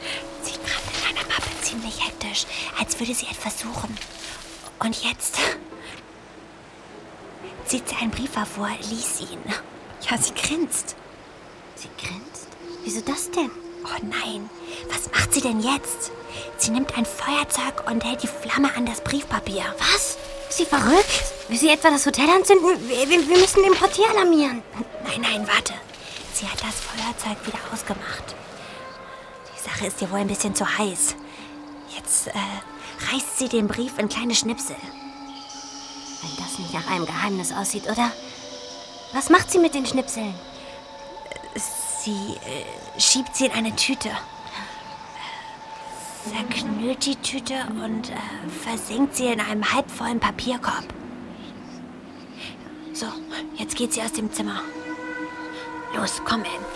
Ziemlich hektisch, als würde sie etwas suchen. Und jetzt zieht sie einen Brief hervor, lies ihn. Ja, sie grinst. Sie grinst? Wieso das denn? Oh nein, was macht sie denn jetzt? Sie nimmt ein Feuerzeug und hält die Flamme an das Briefpapier. Was? Ist sie verrückt? Will sie etwa das Hotel anzünden? Wir, wir, wir müssen den Portier alarmieren. Nein, nein, warte. Sie hat das Feuerzeug wieder ausgemacht. Die Sache ist ihr wohl ein bisschen zu heiß. Jetzt äh, reißt sie den Brief in kleine Schnipsel. Wenn das nicht nach einem Geheimnis aussieht, oder? Was macht sie mit den Schnipseln? Sie äh, schiebt sie in eine Tüte. Zerknüllt die Tüte und äh, versenkt sie in einem halbvollen Papierkorb. So, jetzt geht sie aus dem Zimmer. Los, komm, Anne.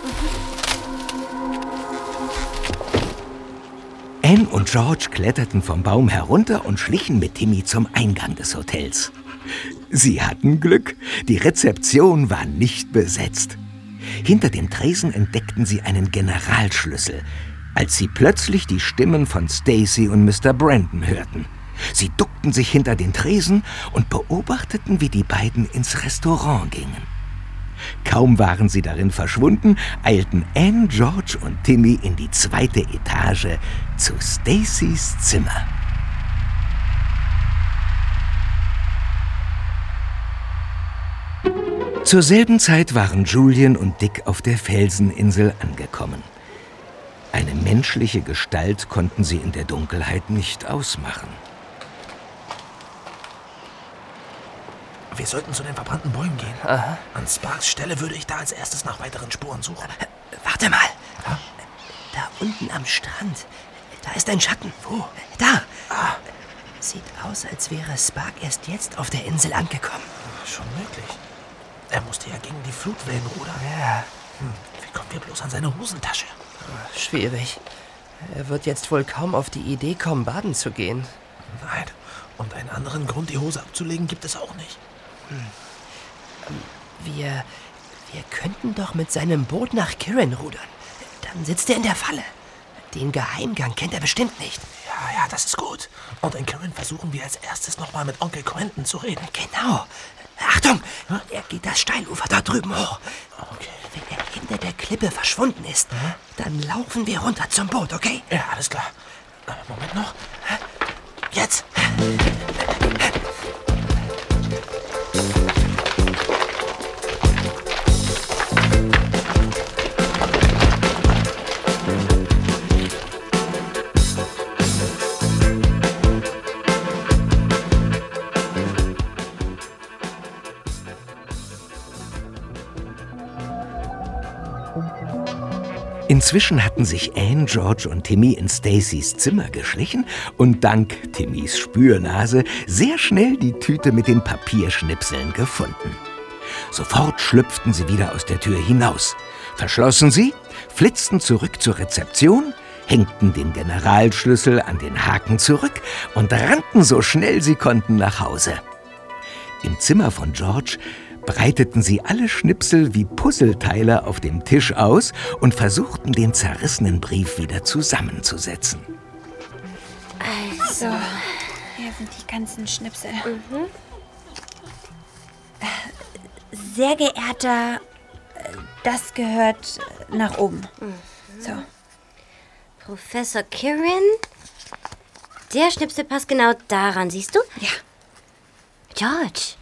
Anne und George kletterten vom Baum herunter und schlichen mit Timmy zum Eingang des Hotels. Sie hatten Glück. Die Rezeption war nicht besetzt. Hinter dem Tresen entdeckten sie einen Generalschlüssel, als sie plötzlich die Stimmen von Stacy und Mr. Brandon hörten. Sie duckten sich hinter den Tresen und beobachteten, wie die beiden ins Restaurant gingen. Kaum waren sie darin verschwunden, eilten Anne, George und Timmy in die zweite Etage zu Stacys Zimmer. Zur selben Zeit waren Julian und Dick auf der Felseninsel angekommen. Eine menschliche Gestalt konnten sie in der Dunkelheit nicht ausmachen. Wir sollten zu den verbrannten Bäumen gehen. Aha. An Sparks Stelle würde ich da als erstes nach weiteren Spuren suchen. Warte mal. Da unten am Strand. Da ist ein Schatten. Wo? Da. Sieht aus, als wäre Spark erst jetzt auf der Insel angekommen. Schon möglich. Er musste ja gegen die Flutwellen rudern. Ja. Hm. Wie kommen wir bloß an seine Hosentasche? Schwierig. Er wird jetzt wohl kaum auf die Idee kommen, baden zu gehen. Nein. Und einen anderen Grund, die Hose abzulegen, gibt es auch nicht. Hm. Wir, wir könnten doch mit seinem Boot nach Kirin rudern. Dann sitzt er in der Falle. Den Geheimgang kennt er bestimmt nicht. Ja, ja, das ist gut. Und in Kirin versuchen wir als erstes nochmal mit Onkel Quentin zu reden. Genau. Achtung! Er geht das Steilufer da drüben hoch. Okay. Wenn er hinter der Klippe verschwunden ist, dann laufen wir runter zum Boot, okay? Ja, alles klar. Äh, Moment noch. Jetzt! Inzwischen hatten sich Anne, George und Timmy in Stacys Zimmer geschlichen und dank Timmys Spürnase sehr schnell die Tüte mit den Papierschnipseln gefunden. Sofort schlüpften sie wieder aus der Tür hinaus, verschlossen sie, flitzten zurück zur Rezeption, hängten den Generalschlüssel an den Haken zurück und rannten so schnell sie konnten nach Hause. Im Zimmer von George breiteten sie alle Schnipsel wie Puzzleteile auf dem Tisch aus und versuchten, den zerrissenen Brief wieder zusammenzusetzen. Also, hier sind die ganzen Schnipsel. Mhm. Sehr geehrter, das gehört nach oben. So. Professor Kirin? Der Schnipsel passt genau daran, siehst du? Ja. George,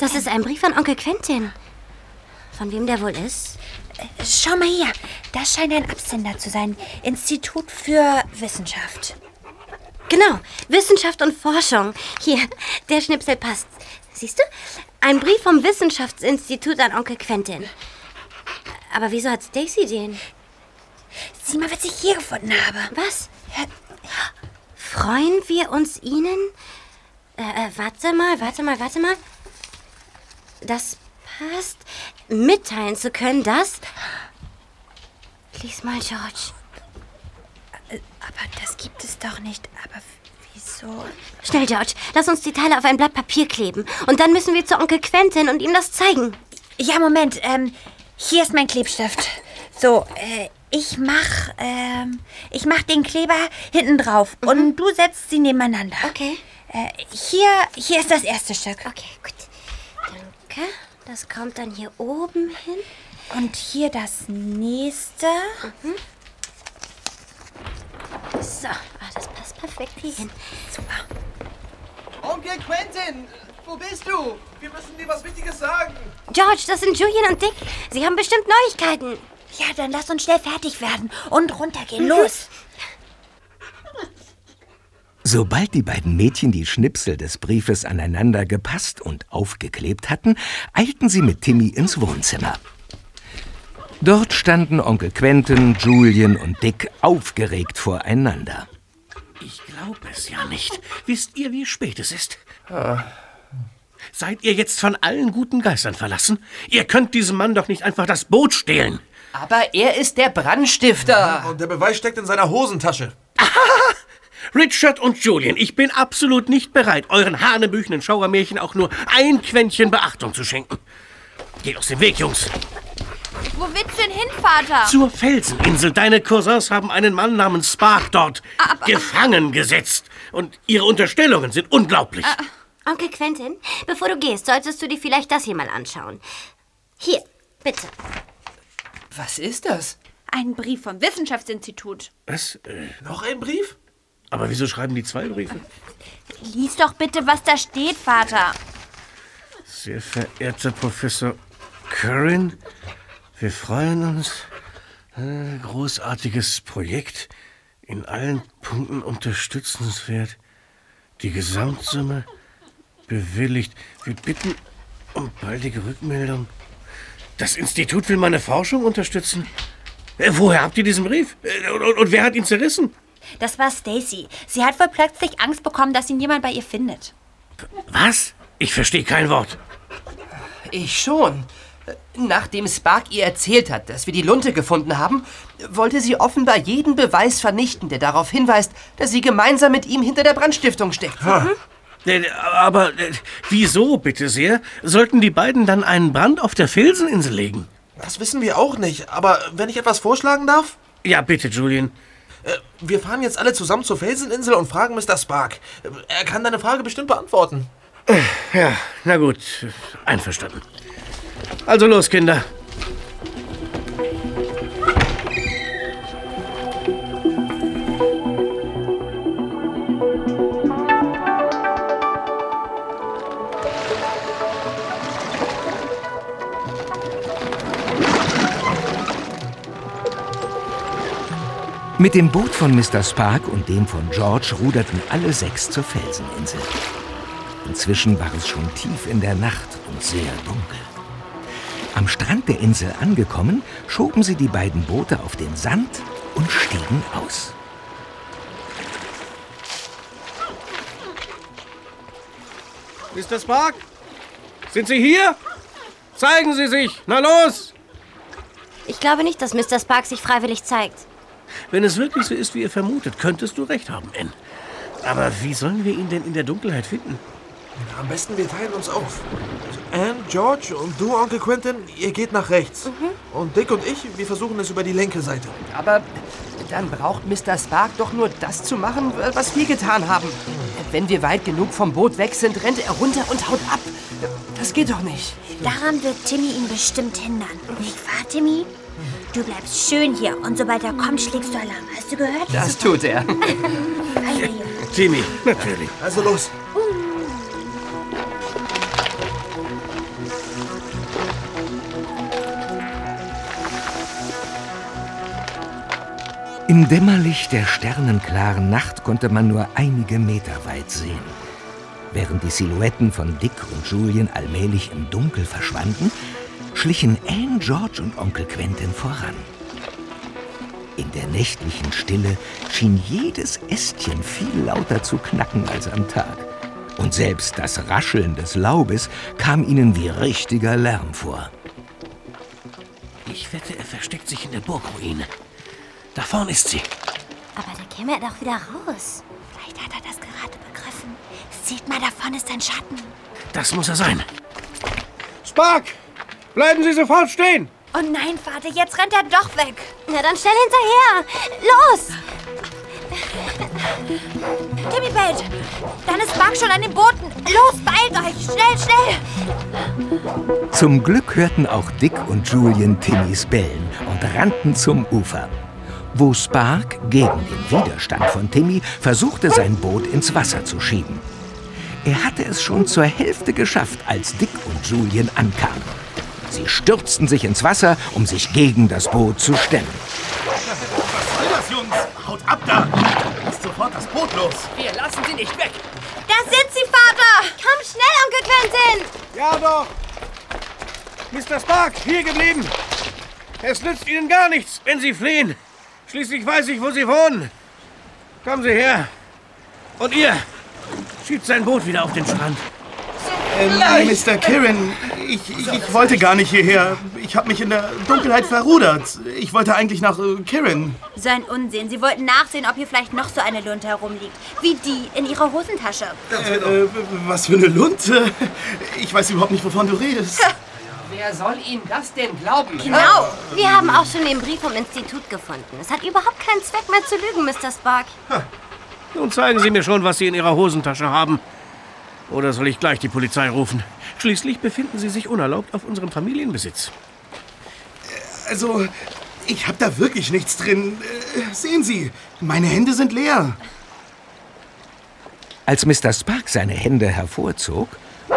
das ist ein Brief an Onkel Quentin. Von wem der wohl ist? Schau mal hier, das scheint ein Absender zu sein. Institut für Wissenschaft. Genau, Wissenschaft und Forschung. Hier, der Schnipsel passt. Siehst du? Ein Brief vom Wissenschaftsinstitut an Onkel Quentin. Aber wieso hat Stacy den? Sieh mal, was ich hier gefunden habe. Was? Freuen wir uns Ihnen? Äh, äh, warte mal, warte mal, warte mal. Das passt. Mitteilen zu können, dass... Lies mal, George. Aber das gibt es doch nicht. Aber wieso? Schnell, George. Lass uns die Teile auf ein Blatt Papier kleben. Und dann müssen wir zu Onkel Quentin und ihm das zeigen. Ja, Moment. Ähm, hier ist mein Klebstift. So, äh, ich mach, ähm, ich mach den Kleber hinten drauf und du setzt sie nebeneinander. Okay. Äh, hier, hier ist das erste Stück. Okay, gut. Danke. Das kommt dann hier oben hin. Und hier das nächste. So, ah, das passt perfekt hier hin. Super. Onkel Quentin, wo bist du? Wir müssen dir was Wichtiges sagen. George, das sind Julian und Dick. Sie haben bestimmt Neuigkeiten. Ja, dann lass uns schnell fertig werden und runtergehen. Mhm. Los. Sobald die beiden Mädchen die Schnipsel des Briefes aneinander gepasst und aufgeklebt hatten, eilten sie mit Timmy ins Wohnzimmer. Dort standen Onkel Quentin, Julian und Dick aufgeregt voreinander. Ich glaube es ja nicht. Wisst ihr, wie spät es ist? Seid ihr jetzt von allen guten Geistern verlassen? Ihr könnt diesem Mann doch nicht einfach das Boot stehlen. Aber er ist der Brandstifter. Und der Beweis steckt in seiner Hosentasche. Richard und Julian, ich bin absolut nicht bereit, euren hanebüchenden Schauermärchen auch nur ein Quäntchen Beachtung zu schenken. Geht aus dem Weg, Jungs. Wo willst du denn hin, Vater? Zur Felseninsel. Deine Cousins haben einen Mann namens Spark dort Aber- gefangen gesetzt. Und ihre Unterstellungen sind unglaublich. Onkel Quentin, bevor du gehst, solltest du dir vielleicht das hier mal anschauen. Hier, bitte. Was ist das? Ein Brief vom Wissenschaftsinstitut. Was? Äh, Noch ein Brief? Aber wieso schreiben die zwei Briefe? Lies doch bitte, was da steht, Vater. Sehr verehrter Professor Curran, wir freuen uns. Ein großartiges Projekt, in allen Punkten unterstützenswert. Die Gesamtsumme bewilligt. Wir bitten um baldige Rückmeldung. Das Institut will meine Forschung unterstützen. Äh, Woher habt ihr diesen Brief? Äh, Und, und, und wer hat ihn zerrissen? Das war Stacy. Sie hat wohl plötzlich Angst bekommen, dass ihn jemand bei ihr findet. Was? Ich verstehe kein Wort. Ich schon. Nachdem Spark ihr erzählt hat, dass wir die Lunte gefunden haben, wollte sie offenbar jeden Beweis vernichten, der darauf hinweist, dass sie gemeinsam mit ihm hinter der Brandstiftung steckt. Ha. Äh, Aber äh, wieso, bitte sehr, sollten die beiden dann einen Brand auf der Felseninsel legen? Das wissen wir auch nicht. Aber wenn ich etwas vorschlagen darf? Ja, bitte, Julian. Äh, Wir fahren jetzt alle zusammen zur Felseninsel und fragen Mr. Spark. Äh, Er kann deine Frage bestimmt beantworten. Ja, na gut, einverstanden. Also los, Kinder. Mit dem Boot von Mr. Spark und dem von George ruderten alle sechs zur Felseninsel. Inzwischen war es schon tief in der Nacht und sehr dunkel. Am Strand der Insel angekommen, schoben sie die beiden Boote auf den Sand und stiegen aus. Mr. Spark? Sind Sie hier? Zeigen Sie sich! Na los! Ich glaube nicht, dass Mr. Spark sich freiwillig zeigt. Wenn es wirklich so ist, wie ihr vermutet, könntest du recht haben, Anne. Aber wie sollen wir ihn denn in der Dunkelheit finden? Am besten wir teilen uns auf. Also Anne, George und du, Onkel Quentin, ihr geht nach rechts. Und Dick und ich, wir versuchen es über die linke Seite. Aber dann braucht Mr. Spark doch nur das zu machen, was wir getan haben. Wenn wir weit genug vom Boot weg sind, rennt er runter und haut ab. Das geht doch nicht. Daran wird Timmy ihn bestimmt hindern. Nicht wahr, Timmy? Du bleibst schön hier und sobald er kommt, schlägst du Alarm. Hast du gehört? Das tut er. Timmy, natürlich. Also los. Im Dämmerlicht der sternenklaren Nacht konnte man nur einige Meter weit sehen. Während die Silhouetten von Dick und Julian allmählich im Dunkel verschwanden, schlichen Anne, George und Onkel Quentin voran. In der nächtlichen Stille schien jedes Ästchen viel lauter zu knacken als am Tag. Und selbst das Rascheln des Laubes kam ihnen wie richtiger Lärm vor. Ich wette, er versteckt sich in der Burgruine. Da vorne ist sie. Aber da käme er doch wieder raus. Vielleicht hat er das gerade begriffen. Seht mal, da vorne ist ein Schatten. Das muss er sein. Spark! Bleiben Sie sofort stehen! Oh nein, Vater, jetzt rennt er doch weg. Na dann schnell hinterher. Los! Timmy bellt. Dann ist Spark schon an den Booten. Los, beeilt euch. Schnell, schnell. Zum Glück hörten auch Dick und Julian Timmys bellen und rannten zum Ufer. Wo Spark gegen den Widerstand von Timmy versuchte, sein Boot ins Wasser zu schieben. Er hatte es schon zur Hälfte geschafft, als Dick und Julian ankamen. Sie stürzten sich ins Wasser, um sich gegen das Boot zu stemmen. Was soll das, Jungs? Haut ab da! Lasst sofort das Boot los! Wir lassen sie nicht weg. Da sind sie, Vater. Komm schnell, Onkel Quentin. Ja doch! Mr. Spark, hier geblieben! Es nützt Ihnen gar nichts, wenn Sie fliehen. Schließlich weiß ich, wo Sie wohnen. Kommen Sie her. Und ihr, schiebt sein Boot wieder auf den Strand. Ähm, Mr. Kirin, ich, ich, ich wollte gar nicht hierher. Ich habe mich in der Dunkelheit verrudert. Ich wollte eigentlich nach äh, Kirin. So ein Unsinn. Sie wollten nachsehen, ob hier vielleicht noch so eine Lunte herumliegt. Wie die in ihrer Hosentasche. Äh, äh, was für eine Lunte? Ich weiß überhaupt nicht, wovon du redest. Wer soll Ihnen das denn glauben? Genau. Wir haben auch schon den Brief vom Institut gefunden. Es hat überhaupt keinen Zweck mehr zu lügen, Mr. Spark. Nun zeigen Sie mir schon, was Sie in Ihrer Hosentasche haben. Oder soll ich gleich die Polizei rufen? Schließlich befinden Sie sich unerlaubt auf unserem Familienbesitz. Also, ich habe da wirklich nichts drin. Äh, sehen Sie, meine Hände sind leer. Als Mr. Spark seine Hände hervorzog,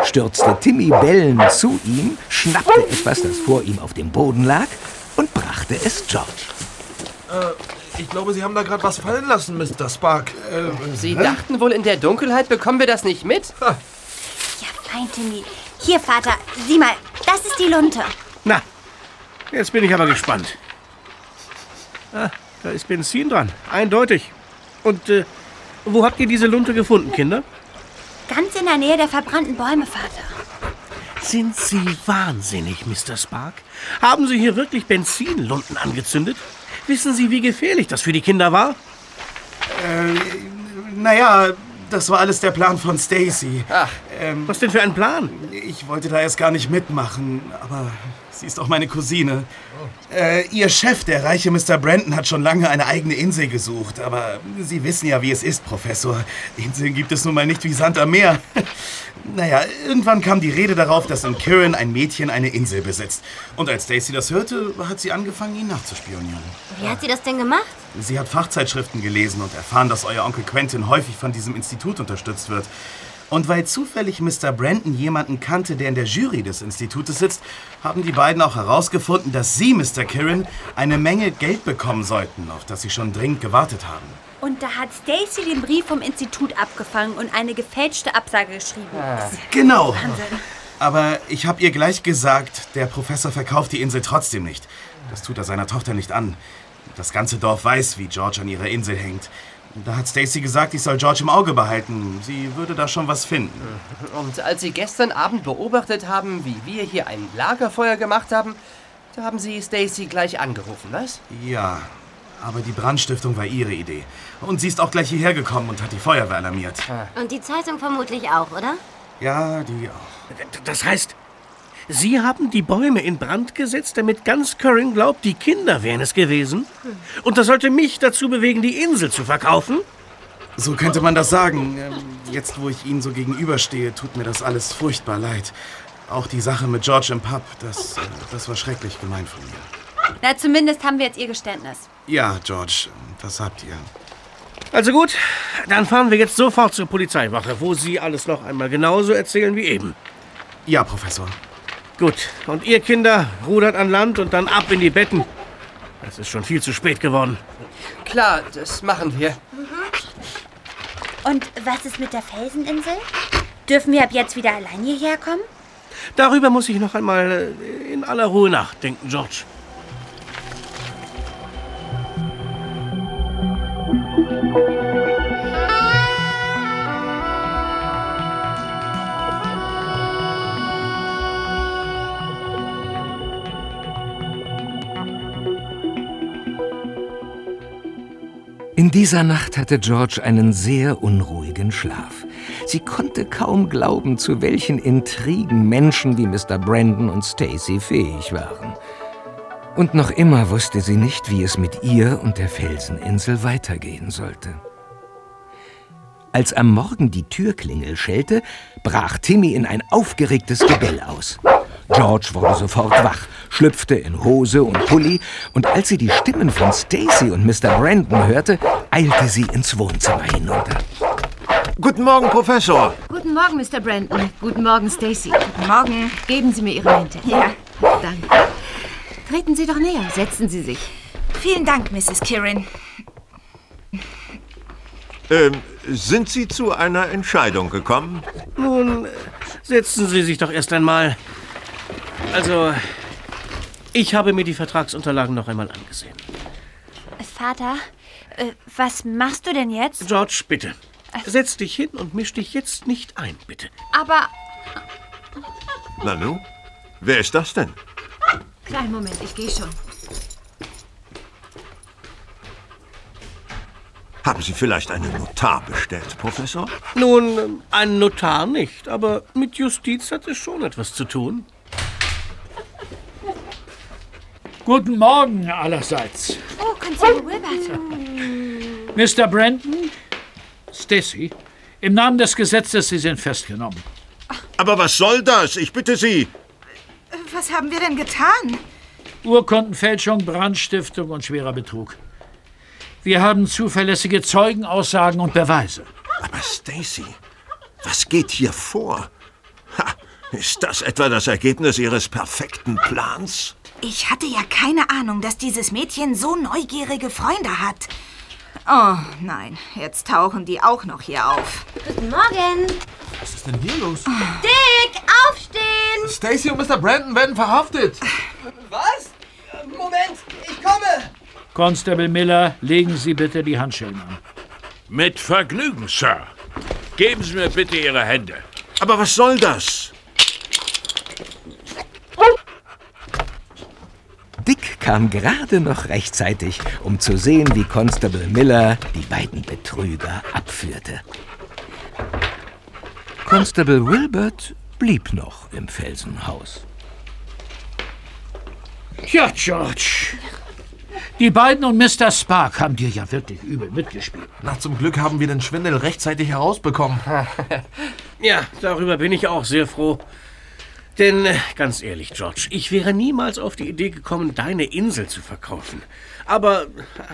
stürzte Timmy bellend zu ihm, schnappte etwas, das vor ihm auf dem Boden lag, und brachte es George. Äh, ich glaube, Sie haben da gerade was fallen lassen, Mr. Spark. Äh, Sie dachten wohl, in der Dunkelheit bekommen wir das nicht mit? Ja, fein, Timmy. Hier, Vater, sieh mal, das ist die Lunte. Na, jetzt bin ich aber gespannt. Ah, da ist Benzin dran, eindeutig. Und äh, wo habt ihr diese Lunte gefunden, Kinder? Ganz in der Nähe der verbrannten Bäume, Vater. Sind Sie wahnsinnig, Mr. Spark? Haben Sie hier wirklich Benzinlunten angezündet? Wissen Sie, wie gefährlich das für die Kinder war? Äh, naja, das war alles der Plan von Stacy. Ach, ähm, was denn für ein Plan? Ich wollte da erst gar nicht mitmachen, aber sie ist auch meine Cousine. Äh, ihr Chef, der reiche Mr. Brandon, hat schon lange eine eigene Insel gesucht. Aber Sie wissen ja, wie es ist, Professor. Inseln gibt es nun mal nicht wie Sand am Meer. naja, irgendwann kam die Rede darauf, dass in Kirin ein Mädchen eine Insel besitzt. Und als Stacy das hörte, hat sie angefangen, ihn nachzuspionieren. Wie hat sie das denn gemacht? Sie hat Fachzeitschriften gelesen und erfahren, dass euer Onkel Quentin häufig von diesem Institut unterstützt wird. Und weil zufällig Mr. Brandon jemanden kannte, der in der Jury des Institutes sitzt, haben die beiden auch herausgefunden, dass Sie, Mr. Kirin, eine Menge Geld bekommen sollten, auf das Sie schon dringend gewartet haben. Und da hat Stacy den Brief vom Institut abgefangen und eine gefälschte Absage geschrieben. Ah. Genau. Wahnsinn. Aber ich habe ihr gleich gesagt, der Professor verkauft die Insel trotzdem nicht. Das tut er seiner Tochter nicht an. Das ganze Dorf weiß, wie George an ihrer Insel hängt. Da hat Stacy gesagt, ich soll George im Auge behalten. Sie würde da schon was finden. Und als Sie gestern Abend beobachtet haben, wie wir hier ein Lagerfeuer gemacht haben, da haben Sie Stacy gleich angerufen, was? Ja, aber die Brandstiftung war ihre Idee. Und sie ist auch gleich hierher gekommen und hat die Feuerwehr alarmiert. Und die Zeitung vermutlich auch, oder? Ja, die auch. Das heißt, Sie haben die Bäume in Brand gesetzt, damit ganz Curran glaubt, die Kinder wären es gewesen? Und das sollte mich dazu bewegen, die Insel zu verkaufen? So könnte man das sagen. Ähm, jetzt, wo ich Ihnen so gegenüberstehe, tut mir das alles furchtbar leid. Auch die Sache mit George im Pub, das, äh, das war schrecklich gemein von mir. Na, zumindest haben wir jetzt Ihr Geständnis. Ja, George, das habt ihr. Also gut, dann fahren wir jetzt sofort zur Polizeiwache, wo Sie alles noch einmal genauso erzählen wie eben. Ja, Professor. Gut, und ihr Kinder rudert an Land und dann ab in die Betten. Es ist schon viel zu spät geworden. Klar, das machen wir. Und was ist mit der Felseninsel? Dürfen wir ab jetzt wieder allein hierher kommen? Darüber muss ich noch einmal äh, in aller Ruhe nachdenken, George. In dieser Nacht hatte George einen sehr unruhigen Schlaf. Sie konnte kaum glauben, zu welchen Intrigen Menschen wie Mr. Brandon und Stacy fähig waren. Und noch immer wusste sie nicht, wie es mit ihr und der Felseninsel weitergehen sollte. Als am Morgen die Türklingel schellte, brach Timmy in ein aufgeregtes Gebell aus. George wurde sofort wach, schlüpfte in Hose und Pulli und als sie die Stimmen von Stacy und Mr. Brandon hörte, eilte sie ins Wohnzimmer hinunter. Guten Morgen, Professor. Guten Morgen, Mr. Brandon. Guten Morgen, Stacy. Guten Morgen. Geben Sie mir Ihre Hände. Ja. Danke. Treten Sie doch näher. Setzen Sie sich. Vielen Dank, Mrs. Kirin. Ähm, sind Sie zu einer Entscheidung gekommen? Nun, setzen Sie sich doch erst einmal. Also, ich habe mir die Vertragsunterlagen noch einmal angesehen. Vater, äh, was machst du denn jetzt? George, bitte. Setz dich hin und misch dich jetzt nicht ein, bitte. Aber Nanu, wer ist das denn? Kleinen Moment, ich gehe schon. Haben Sie vielleicht einen Notar bestellt, Professor? Nun, ein Notar nicht, aber mit Justiz hat es schon etwas zu tun. Guten Morgen allerseits. Oh, Constable Wilbert. Mr. Brandon, Stacy, im Namen des Gesetzes, Sie sind festgenommen. Aber was soll das? Ich bitte Sie. Was haben wir denn getan? Urkundenfälschung, Brandstiftung und schwerer Betrug. Wir haben zuverlässige Zeugenaussagen und Beweise. Aber Stacy, was geht hier vor? Ha, Ist das etwa das Ergebnis Ihres perfekten Plans? Ich hatte ja keine Ahnung, dass dieses Mädchen so neugierige Freunde hat. Oh nein, jetzt tauchen die auch noch hier auf. Guten Morgen. Was ist denn hier los? Dick, aufstehen! Stacy und Mr. Brandon werden verhaftet. Was? Moment, ich komme! Constable Miller, legen Sie bitte die Handschellen an. Mit Vergnügen, Sir. Geben Sie mir bitte Ihre Hände. Aber was soll das? Kam gerade noch rechtzeitig, um zu sehen, wie Constable Miller die beiden Betrüger abführte. Constable Wilbert blieb noch im Felsenhaus. Ja, George. Die beiden und Mr. Spark haben dir ja wirklich übel mitgespielt. Na, zum Glück haben wir den Schwindel rechtzeitig herausbekommen. Ja, darüber bin ich auch sehr froh. Denn, äh, ganz ehrlich, George, ich wäre niemals auf die Idee gekommen, deine Insel zu verkaufen. Aber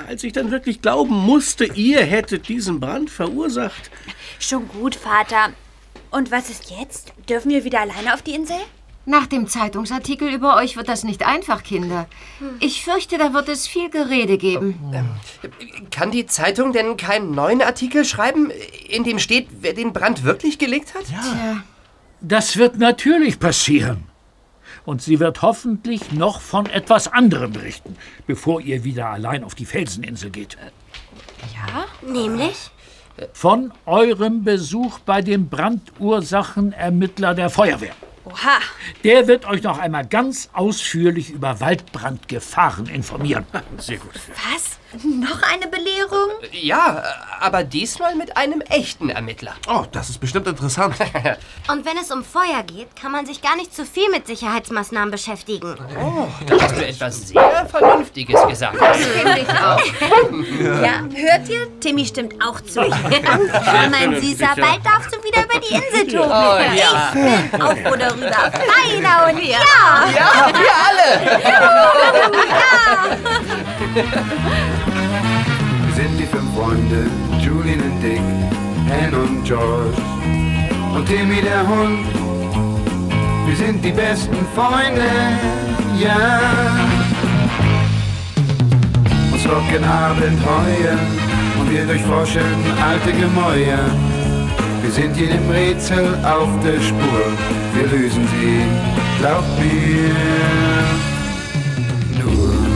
als ich dann wirklich glauben musste, ihr hättet diesen Brand verursacht. Schon gut, Vater. Und was ist jetzt? Dürfen wir wieder alleine auf die Insel? Nach dem Zeitungsartikel über euch wird das nicht einfach, Kinder. Ich fürchte, da wird es viel Gerede geben. Kann die Zeitung denn keinen neuen Artikel schreiben, in dem steht, wer den Brand wirklich gelegt hat? Tja. Das wird natürlich passieren. Und sie wird hoffentlich noch von etwas anderem berichten, bevor ihr wieder allein auf die Felseninsel geht. Ja? Nämlich? Von eurem Besuch bei dem Brandursachenermittler der Feuerwehr. Oha. Der wird euch noch einmal ganz ausführlich über Waldbrandgefahren informieren. Sehr gut. Was? Noch eine Belehrung? Ja, aber diesmal mit einem echten Ermittler. Oh, das ist bestimmt interessant. Und wenn es um Feuer geht, kann man sich gar nicht zu viel mit Sicherheitsmaßnahmen beschäftigen. Oh, da hast du etwas sehr Vernünftiges gesagt. Das finde ich auch. Ja, hört ihr? Timmy stimmt auch zu. oh, mein Süßer, bald darfst du wieder über die Insel toben. Oh, ja. Ich bin auch froh darüber. Feiner und ja. Ja, wir alle. ja. Wir sind die fünf Freunde, Julian und Dick, Anne und George und Timmy der Hund. Wir sind die besten Freunde, ja. Uns locken Abenteuer und wir durchforschen alte Gemäuer. Wir sind jedem Rätsel auf der Spur, wir lösen sie, glaubt mir. Nur